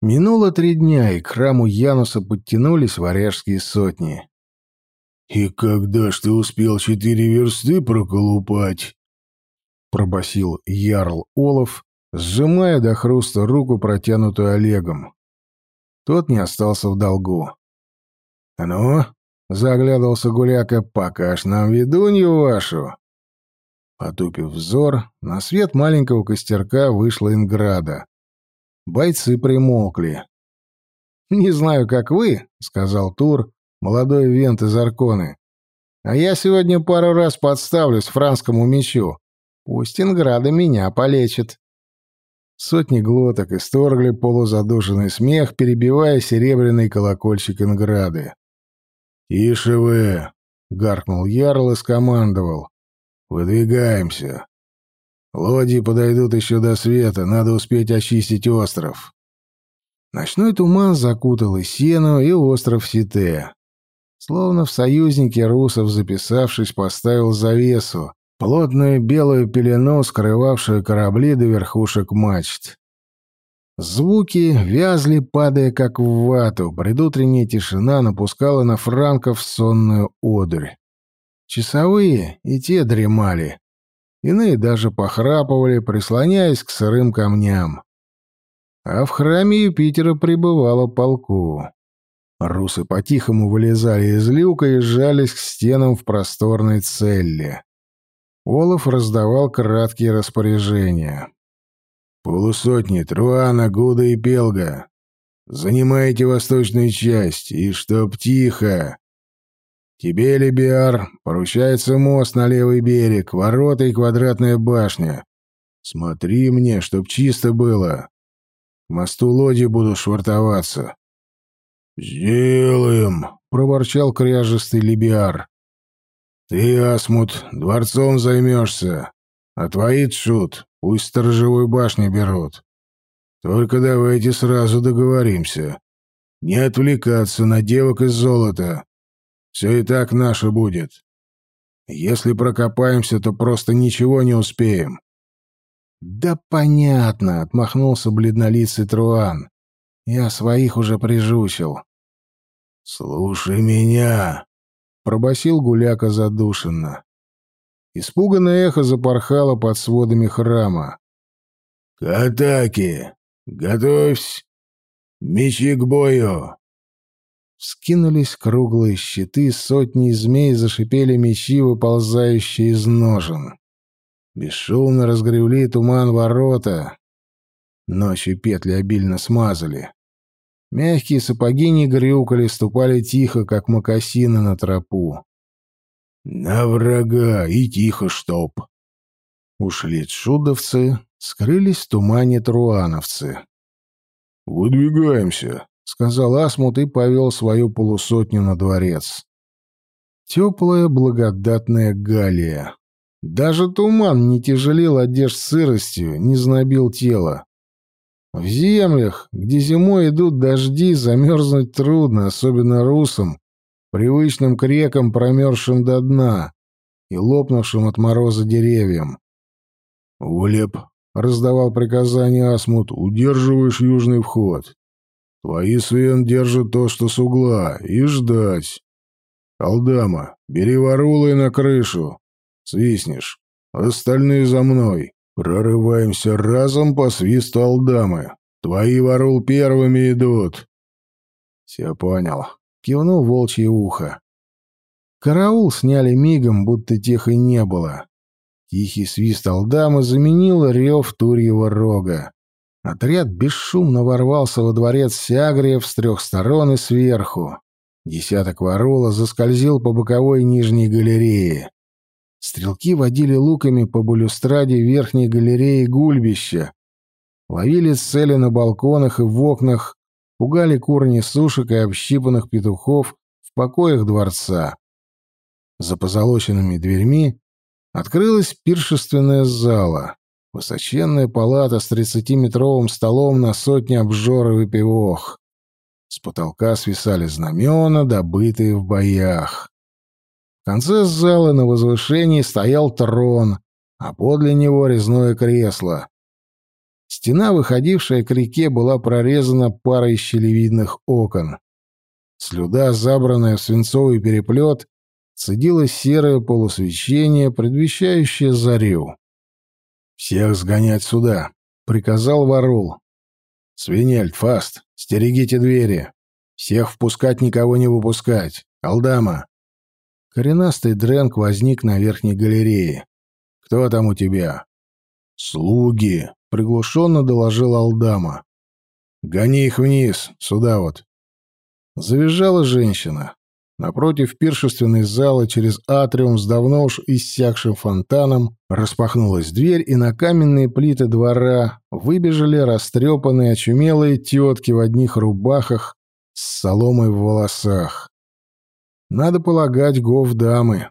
Минуло три дня, и к храму Януса подтянулись варяжские сотни. «И когда ж ты успел четыре версты проколупать?» — пробасил Ярл Олов, сжимая до хруста руку, протянутую Олегом. Тот не остался в долгу. «А ну?» — заглядывался Гуляка. «Покаж нам ведунью вашу!» Потупив взор, на свет маленького костерка вышла Инграда. Бойцы примолкли. «Не знаю, как вы», — сказал Тур, молодой вент из Арконы. «А я сегодня пару раз подставлюсь франскому мечу. Пусть Инграда меня полечит. Сотни глоток исторгли полузадушенный смех, перебивая серебряный колокольчик Инграды. «Тише вы!» — гаркнул Ярл и скомандовал. «Выдвигаемся. Лодии подойдут еще до света, надо успеть очистить остров». Ночной туман закутал и сену, и остров Сите. Словно в союзнике русов, записавшись, поставил завесу, плотную белую пелену, скрывавшую корабли до верхушек мачт. Звуки вязли, падая как в вату. Предутренняя тишина напускала на франков сонную одурь. Часовые и те дремали. Иные даже похрапывали, прислоняясь к сырым камням. А в храме Юпитера пребывало полку. Русы по-тихому вылезали из люка и сжались к стенам в просторной целле. Олаф раздавал краткие распоряжения. «Полусотни, Труана, Гуда и Пелга. Занимайте восточную часть, и чтоб тихо. Тебе, Лебиар, поручается мост на левый берег, ворота и квадратная башня. Смотри мне, чтоб чисто было. К мосту лодьи буду швартоваться». «Сделаем», — проворчал кряжестый Лебиар. «Ты, Асмут, дворцом займешься, а твои, Тшут, пусть сторожевую башню берут. Только давайте сразу договоримся. Не отвлекаться на девок из золота. Все и так наше будет. Если прокопаемся, то просто ничего не успеем». «Да понятно», — отмахнулся бледнолицый Труан. «Я своих уже прижучил». «Слушай меня», пробасил Гуляка задушенно. Испуганное эхо запорхало под сводами храма. «К атаке! Готовься! Мечи к бою!» Скинулись круглые щиты, сотни змей зашипели мечи, выползающие из ножен. Бесшумно разгребли туман ворота. Ночью петли обильно смазали. Мягкие сапоги не грюкали, ступали тихо, как мокасины на тропу. «На врага и тихо, чтоб!» Ушли чудовцы, скрылись в тумане труановцы. «Выдвигаемся», — сказал Асмут и повел свою полусотню на дворец. Теплая, благодатная Галия. Даже туман не тяжелил одежд сыростью, не знобил тело. В землях, где зимой идут дожди, замерзнуть трудно, особенно русам, привычным к рекам, промерзшим до дна и лопнувшим от мороза деревьям. «Улеп», — раздавал приказание Асмут, — «удерживаешь южный вход. Твои свен держат то, что с угла, и ждать. Алдама, бери ворулы на крышу. Свистнешь. Остальные за мной. Прорываемся разом по свисту Алдамы. Твои ворул первыми идут. Все понял. Кивнул волчье ухо. Караул сняли мигом, будто тех и не было. Тихий свист Алдамы заменил рев Турьего рога. Отряд бесшумно ворвался во дворец Сягриев с трех сторон и сверху. Десяток ворола заскользил по боковой нижней галерее. Стрелки водили луками по балюстраде верхней галереи гульбища, ловили цели на балконах и в окнах, пугали курни сушек и общипанных петухов в покоях дворца. За позолоченными дверьми открылась пиршественная зала, высоченная палата с тридцатиметровым столом на сотни обжоров и пивох. С потолка свисали знамена, добытые в боях конце зала на возвышении стоял трон, а подле него резное кресло. Стена, выходившая к реке, была прорезана парой щелевидных окон. Слюда, забранная в свинцовый переплет, цедила серое полусвечение, предвещающее зарю. «Всех сгонять сюда!» — приказал Варул. «Свинельд, Фаст, стерегите двери! Всех впускать, никого не выпускать! Алдама, Коренастый Дрэнк возник на верхней галерее. «Кто там у тебя?» «Слуги», — приглушенно доложил Алдама. «Гони их вниз, сюда вот». Завизжала женщина. Напротив пиршественной залы через атриум с давно уж иссякшим фонтаном распахнулась дверь, и на каменные плиты двора выбежали растрепанные очумелые тетки в одних рубахах с соломой в волосах. Надо полагать, гов-дамы.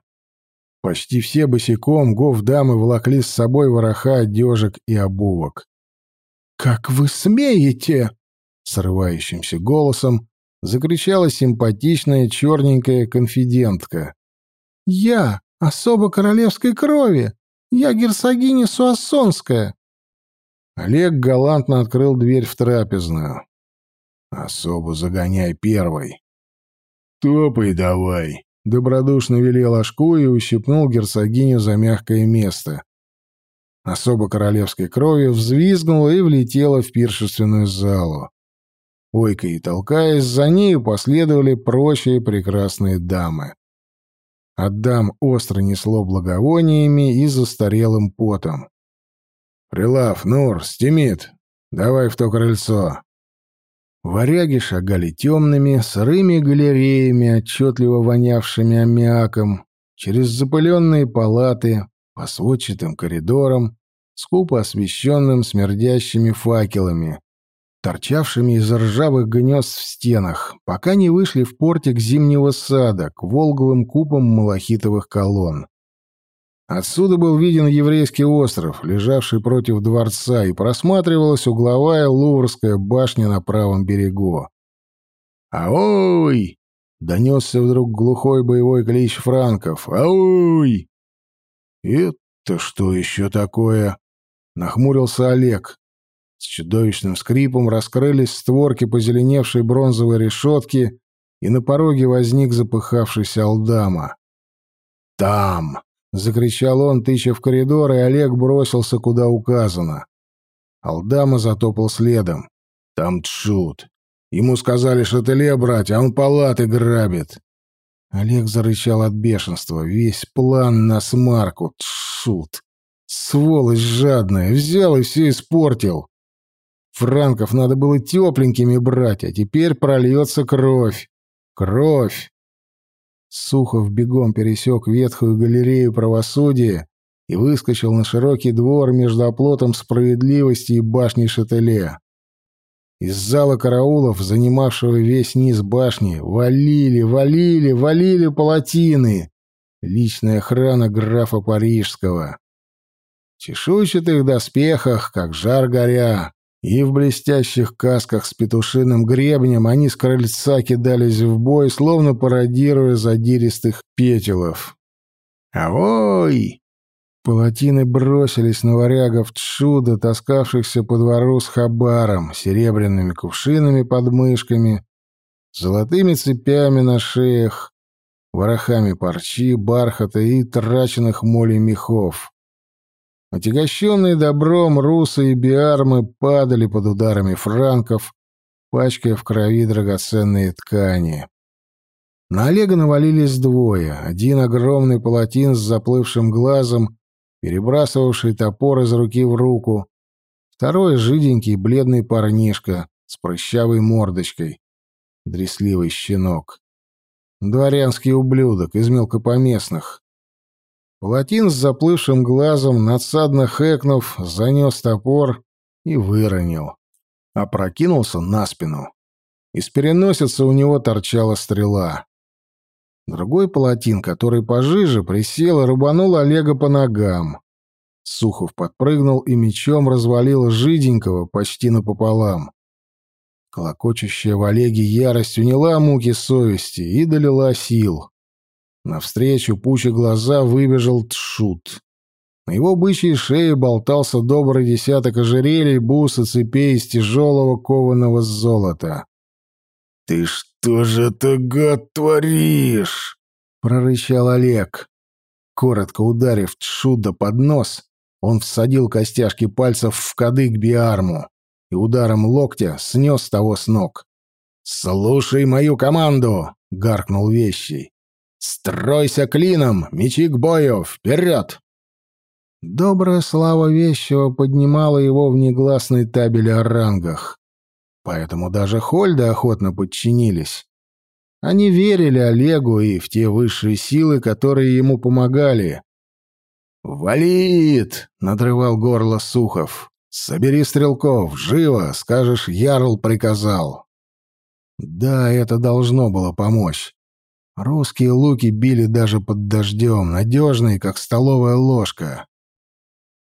Почти все босиком гов-дамы волокли с собой вороха, одежек и обувок. «Как вы смеете!» — срывающимся голосом закричала симпатичная черненькая конфидентка. «Я особо королевской крови! Я герцогиня Суассонская!» Олег галантно открыл дверь в трапезную. «Особо загоняй первой!» «Топай давай!» — добродушно велел Ашку и ущипнул герцогиню за мягкое место. Особо королевской крови взвизгнула и влетела в пиршественную залу. Ойкой и толкаясь, за нею последовали прочие прекрасные дамы. От дам остро несло благовониями и застарелым потом. «Прилав, Нур, стемит, давай в то крыльцо!» Варяги шагали темными, сырыми галереями, отчетливо вонявшими аммиаком, через запыленные палаты, по сводчатым коридорам, скупо освещенным смердящими факелами, торчавшими из ржавых гнезд в стенах, пока не вышли в портик зимнего сада к волглым купам малахитовых колонн. Отсюда был виден еврейский остров, лежавший против дворца, и просматривалась угловая Луврская башня на правом берегу. «Аой!» — донесся вдруг глухой боевой клич франков. «Аой!» «Это что еще такое?» — нахмурился Олег. С чудовищным скрипом раскрылись створки позеленевшей бронзовой решетки, и на пороге возник запыхавшийся Алдама. «Там!» — закричал он, тыча в коридор, и Олег бросился, куда указано. Алдама затопал следом. «Там тшут. Ему сказали шателе брать, а он палаты грабит». Олег зарычал от бешенства. Весь план на смарку. Тшут. Сволочь жадная. Взял и все испортил. Франков надо было тепленькими брать, а теперь прольется кровь. Кровь. Сухов бегом пересек ветхую галерею правосудия и выскочил на широкий двор между оплотом справедливости и башней Шателе. Из зала караулов, занимавшего весь низ башни, валили, валили, валили палатины. Личная охрана графа Парижского. В чешуйчатых доспехах, как жар горя, и в блестящих касках с петушиным гребнем они с крыльца кидались в бой, словно пародируя задиристых петелов. «Авой!» Палатины бросились на варягов чудо, таскавшихся по двору с хабаром, серебряными кувшинами под мышками, золотыми цепями на шеях, ворохами парчи, бархата и траченных молей мехов. Отягощенные добром русы и биармы падали под ударами франков, пачкая в крови драгоценные ткани. На Олега навалились двое. Один огромный палатин с заплывшим глазом перебрасывавший топор из руки в руку, второй — жиденький бледный парнишка с прыщавой мордочкой, дресливый щенок. Дворянский ублюдок из мелкопоместных. Палатин с заплывшим глазом, надсадно хэкнув, занес топор и выронил. Опрокинулся на спину. Из переносицы у него торчала стрела. Другой палатин, который пожиже, присел и рубанул Олега по ногам. Сухов подпрыгнул и мечом развалил жиденького почти напополам. Колокочущая в Олеге ярость уняла муки совести и долила сил. Навстречу, пуча глаза, выбежал Тшут. На его бычьей шее болтался добрый десяток ожерелий, бус цепей из тяжелого кованого золота. «Ты что же это, гад, творишь?» — прорычал Олег. Коротко ударив Тшуда под нос, он всадил костяшки пальцев в кадык Биарму и ударом локтя снес того с ног. «Слушай мою команду!» — гаркнул вещий. «Стройся клином! Мечи к бою! Вперед!» Добрая слава вещего поднимала его в негласной табели о рангах поэтому даже Хольды охотно подчинились. Они верили Олегу и в те высшие силы, которые ему помогали. «Валит!» — надрывал горло Сухов. «Собери стрелков, живо, скажешь, Ярл приказал». Да, это должно было помочь. Русские луки били даже под дождем, надежные, как столовая ложка.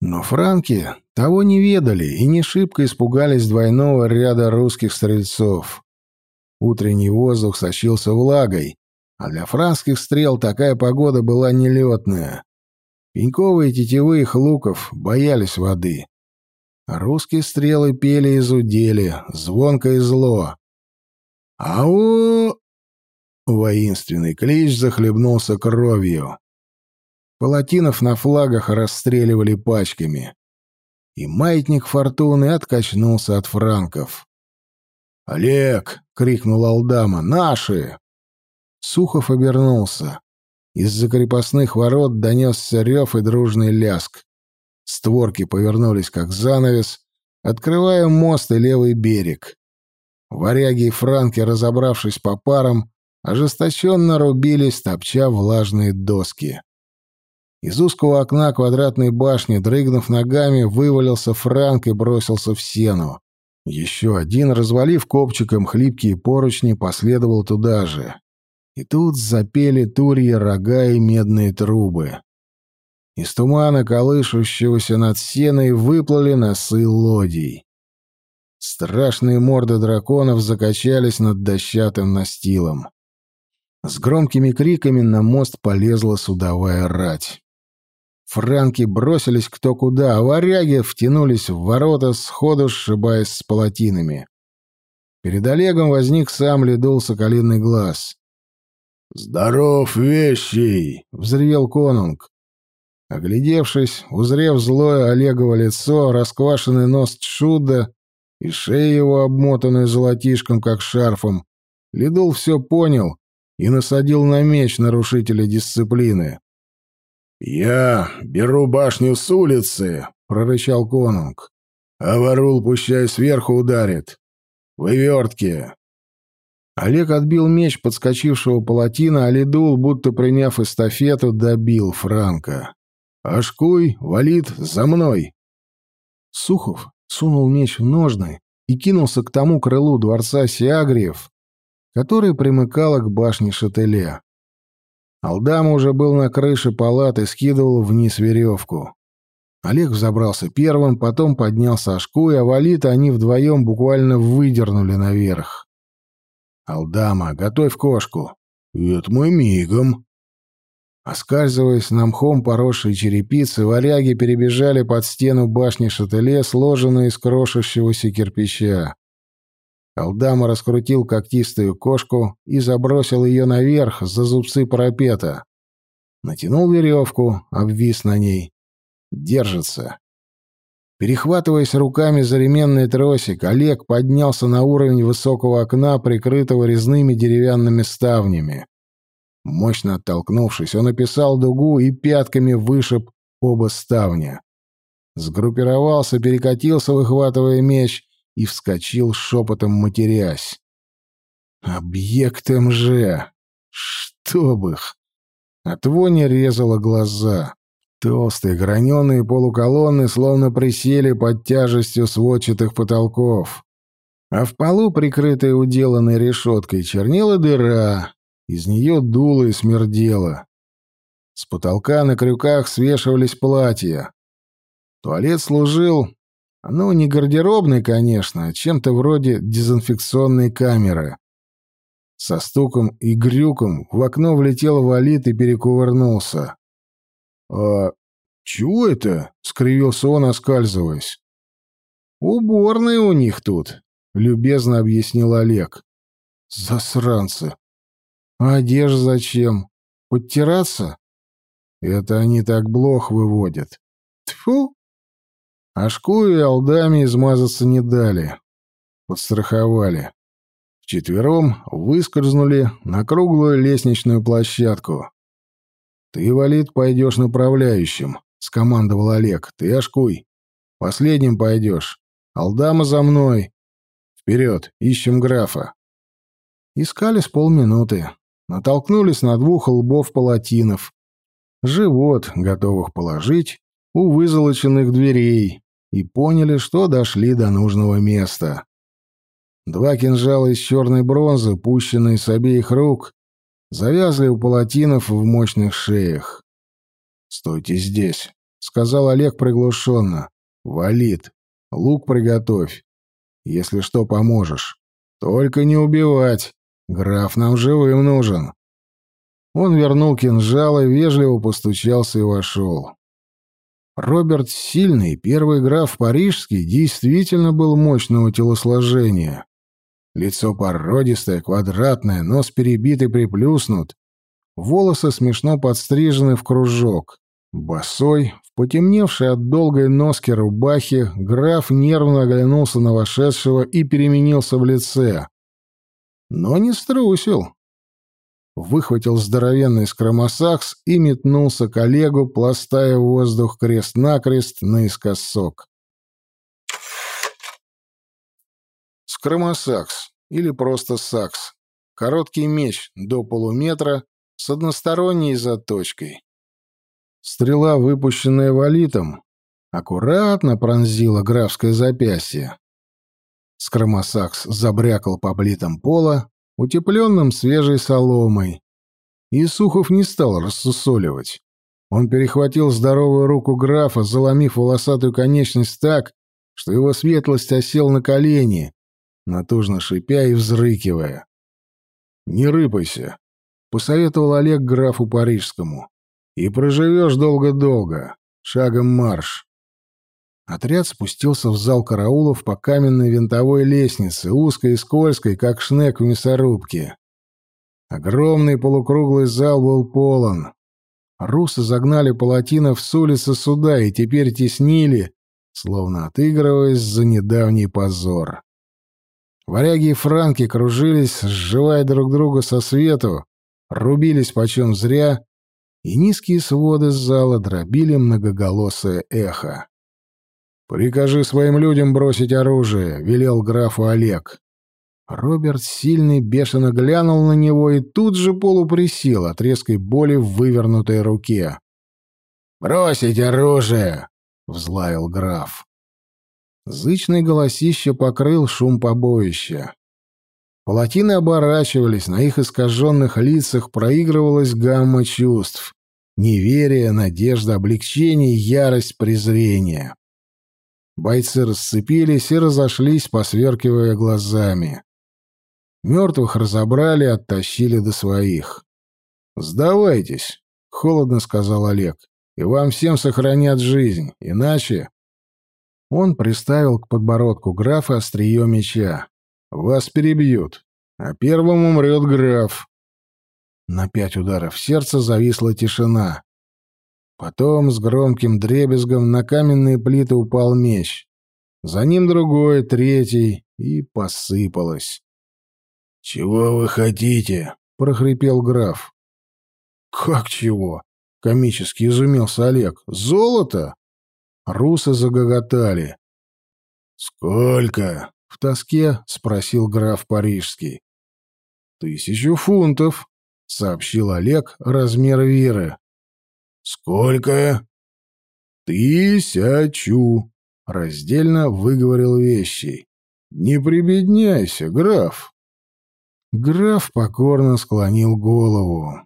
Но франки того не ведали и не шибко испугались двойного ряда русских стрельцов. Утренний воздух сочился влагой, а для франских стрел такая погода была нелетная. Пеньковые тетивы их луков боялись воды. Русские стрелы пели и зудели, звонко и зло. «Ау!» Воинственный клич захлебнулся кровью. Палатинов на флагах расстреливали пачками. И маятник фортуны откачнулся от франков. «Олег!» — крикнул Алдама. «Наши!» Сухов обернулся. Из-за крепостных ворот донесся рев и дружный ляск. Створки повернулись, как занавес, открывая мост и левый берег. Варяги и франки, разобравшись по парам, ожесточенно рубились, топча влажные доски. Из узкого окна квадратной башни, дрыгнув ногами, вывалился Франк и бросился в сену. Еще один, развалив копчиком хлипкие поручни, последовал туда же. И тут запели турьи рога и медные трубы. Из тумана, колышущегося над сеной, выплыли носы лодий. Страшные морды драконов закачались над дощатым настилом. С громкими криками на мост полезла судовая рать. Франки бросились кто куда, а варяги втянулись в ворота, сходу сшибаясь с палатинами. Перед Олегом возник сам ледул соколиный глаз. «Здоров, вещий!» — взревел конунг. Оглядевшись, узрев злое Олегово лицо, расквашенный нос чуда и шею его, обмотанную золотишком, как шарфом, Ледул все понял и насадил на меч нарушителя дисциплины. «Я беру башню с улицы», — прорычал конунг. «А ворул пущай сверху ударит. Вывертки». Олег отбил меч подскочившего палатина, а Ледул, будто приняв эстафету, добил Франка. Ашкуй, валит, за мной!» Сухов сунул меч в ножны и кинулся к тому крылу дворца Сиагриев, который примыкало к башне Шателе. Алдама уже был на крыше палаты, скидывал вниз веревку. Олег взобрался первым, потом поднялся Ашку, и Авалита они вдвоем буквально выдернули наверх. «Алдама, готовь кошку!» «Это мы мигом!» Оскальзываясь на мхом поросшей черепицы, варяги перебежали под стену башни шателе, сложенной из крошащегося кирпича. Алдама раскрутил когтистую кошку и забросил ее наверх за зубцы парапета. Натянул веревку, обвис на ней. Держится. Перехватываясь руками за ременный тросик, Олег поднялся на уровень высокого окна, прикрытого резными деревянными ставнями. Мощно оттолкнувшись, он описал дугу и пятками вышиб оба ставня. Сгруппировался, перекатился, выхватывая меч, и вскочил шепотом матерясь. «Объект МЖ! Чтоб их!» От вони резало глаза. Толстые граненые полуколонны словно присели под тяжестью сводчатых потолков. А в полу, прикрытая уделанной решеткой, чернела дыра. Из нее дуло и смердело. С потолка на крюках свешивались платья. Туалет служил ну, не гардеробной, конечно, а чем-то вроде дезинфекционной камеры. Со стуком и грюком в окно влетел валит и перекувырнулся. «А чего это?» — скривился он, оскальзываясь. «Уборные у них тут», — любезно объяснил Олег. «Засранцы! А одежда зачем? Подтираться?» «Это они так блох выводят». Тфу! Ашку и Алдами измазаться не дали. Подстраховали. Вчетвером выскользнули на круглую лестничную площадку. «Ты, Валид, пойдешь направляющим», — скомандовал Олег. «Ты, Ашкуй, последним пойдешь. Алдама за мной. Вперед, ищем графа». Искали с полминуты. Натолкнулись на двух лбов палатинов. Живот, готовых положить, у вызолоченных дверей и поняли, что дошли до нужного места. Два кинжала из черной бронзы, пущенные с обеих рук, завязли у палатинов в мощных шеях. «Стойте здесь», — сказал Олег приглушенно. «Валит, лук приготовь. Если что, поможешь. Только не убивать. Граф нам живым нужен». Он вернул кинжалы, вежливо постучался и вошел. Роберт Сильный, первый граф Парижский, действительно был мощного телосложения. Лицо породистое, квадратное, нос перебитый приплюснут, волосы смешно подстрижены в кружок. Босой, в потемневшей от долгой носки рубахи, граф нервно оглянулся на вошедшего и переменился в лице. Но не струсил выхватил здоровенный скромосакс и метнулся к Олегу, пластая воздух крест-накрест наискосок. Скромосакс, или просто сакс. Короткий меч до полуметра с односторонней заточкой. Стрела, выпущенная валитом, аккуратно пронзила графское запястье. Скромосакс забрякал по плитам пола, утепленным свежей соломой. И Сухов не стал рассусоливать. Он перехватил здоровую руку графа, заломив волосатую конечность так, что его светлость осел на колени, натужно шипя и взрыкивая. «Не рыпайся», — посоветовал Олег графу Парижскому. «И проживешь долго-долго. Шагом марш». Отряд спустился в зал караулов по каменной винтовой лестнице, узкой и скользкой, как шнек в мясорубке. Огромный полукруглый зал был полон. Русы загнали палатинов с улицы суда и теперь теснили, словно отыгрываясь за недавний позор. Варяги и франки кружились, сживая друг друга со свету, рубились почем зря, и низкие своды зала дробили многоголосое эхо. «Прикажи своим людям бросить оружие», — велел графу Олег. Роберт сильный бешено глянул на него и тут же полуприсел от резкой боли в вывернутой руке. «Бросить оружие!» — взлаял граф. Зычный голосище покрыл шум побоища. Палатины оборачивались, на их искаженных лицах проигрывалась гамма чувств. Неверие, надежда, облегчение, ярость, презрение. Бойцы расцепились и разошлись, посверкивая глазами. Мертвых разобрали, оттащили до своих. «Сдавайтесь», — холодно сказал Олег, — «и вам всем сохранят жизнь, иначе...» Он приставил к подбородку графа острие меча. «Вас перебьют, а первым умрет граф». На пять ударов сердца зависла тишина. Потом с громким дребезгом на каменные плиты упал меч. За ним другой, третий, и посыпалось. «Чего вы хотите?» — прохрипел граф. «Как чего?» — комически изумился Олег. «Золото?» Русы загоготали. «Сколько?» — в тоске спросил граф Парижский. «Тысячу фунтов», — сообщил Олег размер веры. «Сколько?» «Тысячу», — раздельно выговорил вещий. «Не прибедняйся, граф». Граф покорно склонил голову.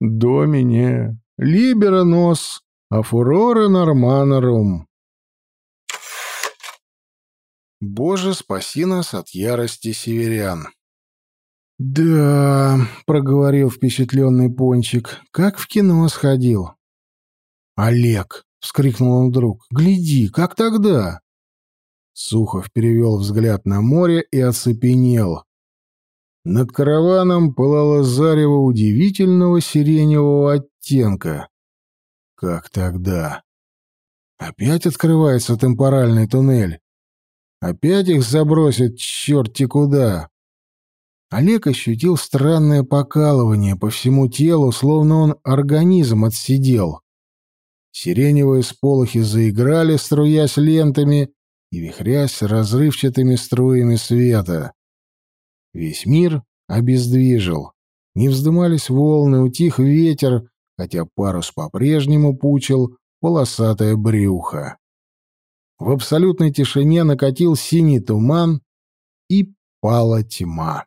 «Домине, либера нос, а фурора норманорум». Боже, спаси нас от ярости северян. «Да», — проговорил впечатленный Пончик, — «как в кино сходил». «Олег», — вскрикнул он вдруг, — «гляди, как тогда?» Сухов перевел взгляд на море и оцепенел. Над караваном пылало зарево удивительного сиреневого оттенка. Как тогда? Опять открывается темпоральный туннель. Опять их забросят черти куда. Олег ощутил странное покалывание по всему телу, словно он организм отсидел. Сиреневые сполохи заиграли, струясь лентами и вихрясь разрывчатыми струями света. Весь мир обездвижил. Не вздымались волны, утих ветер, хотя парус по-прежнему пучил полосатое брюхо. В абсолютной тишине накатил синий туман, и пала тьма.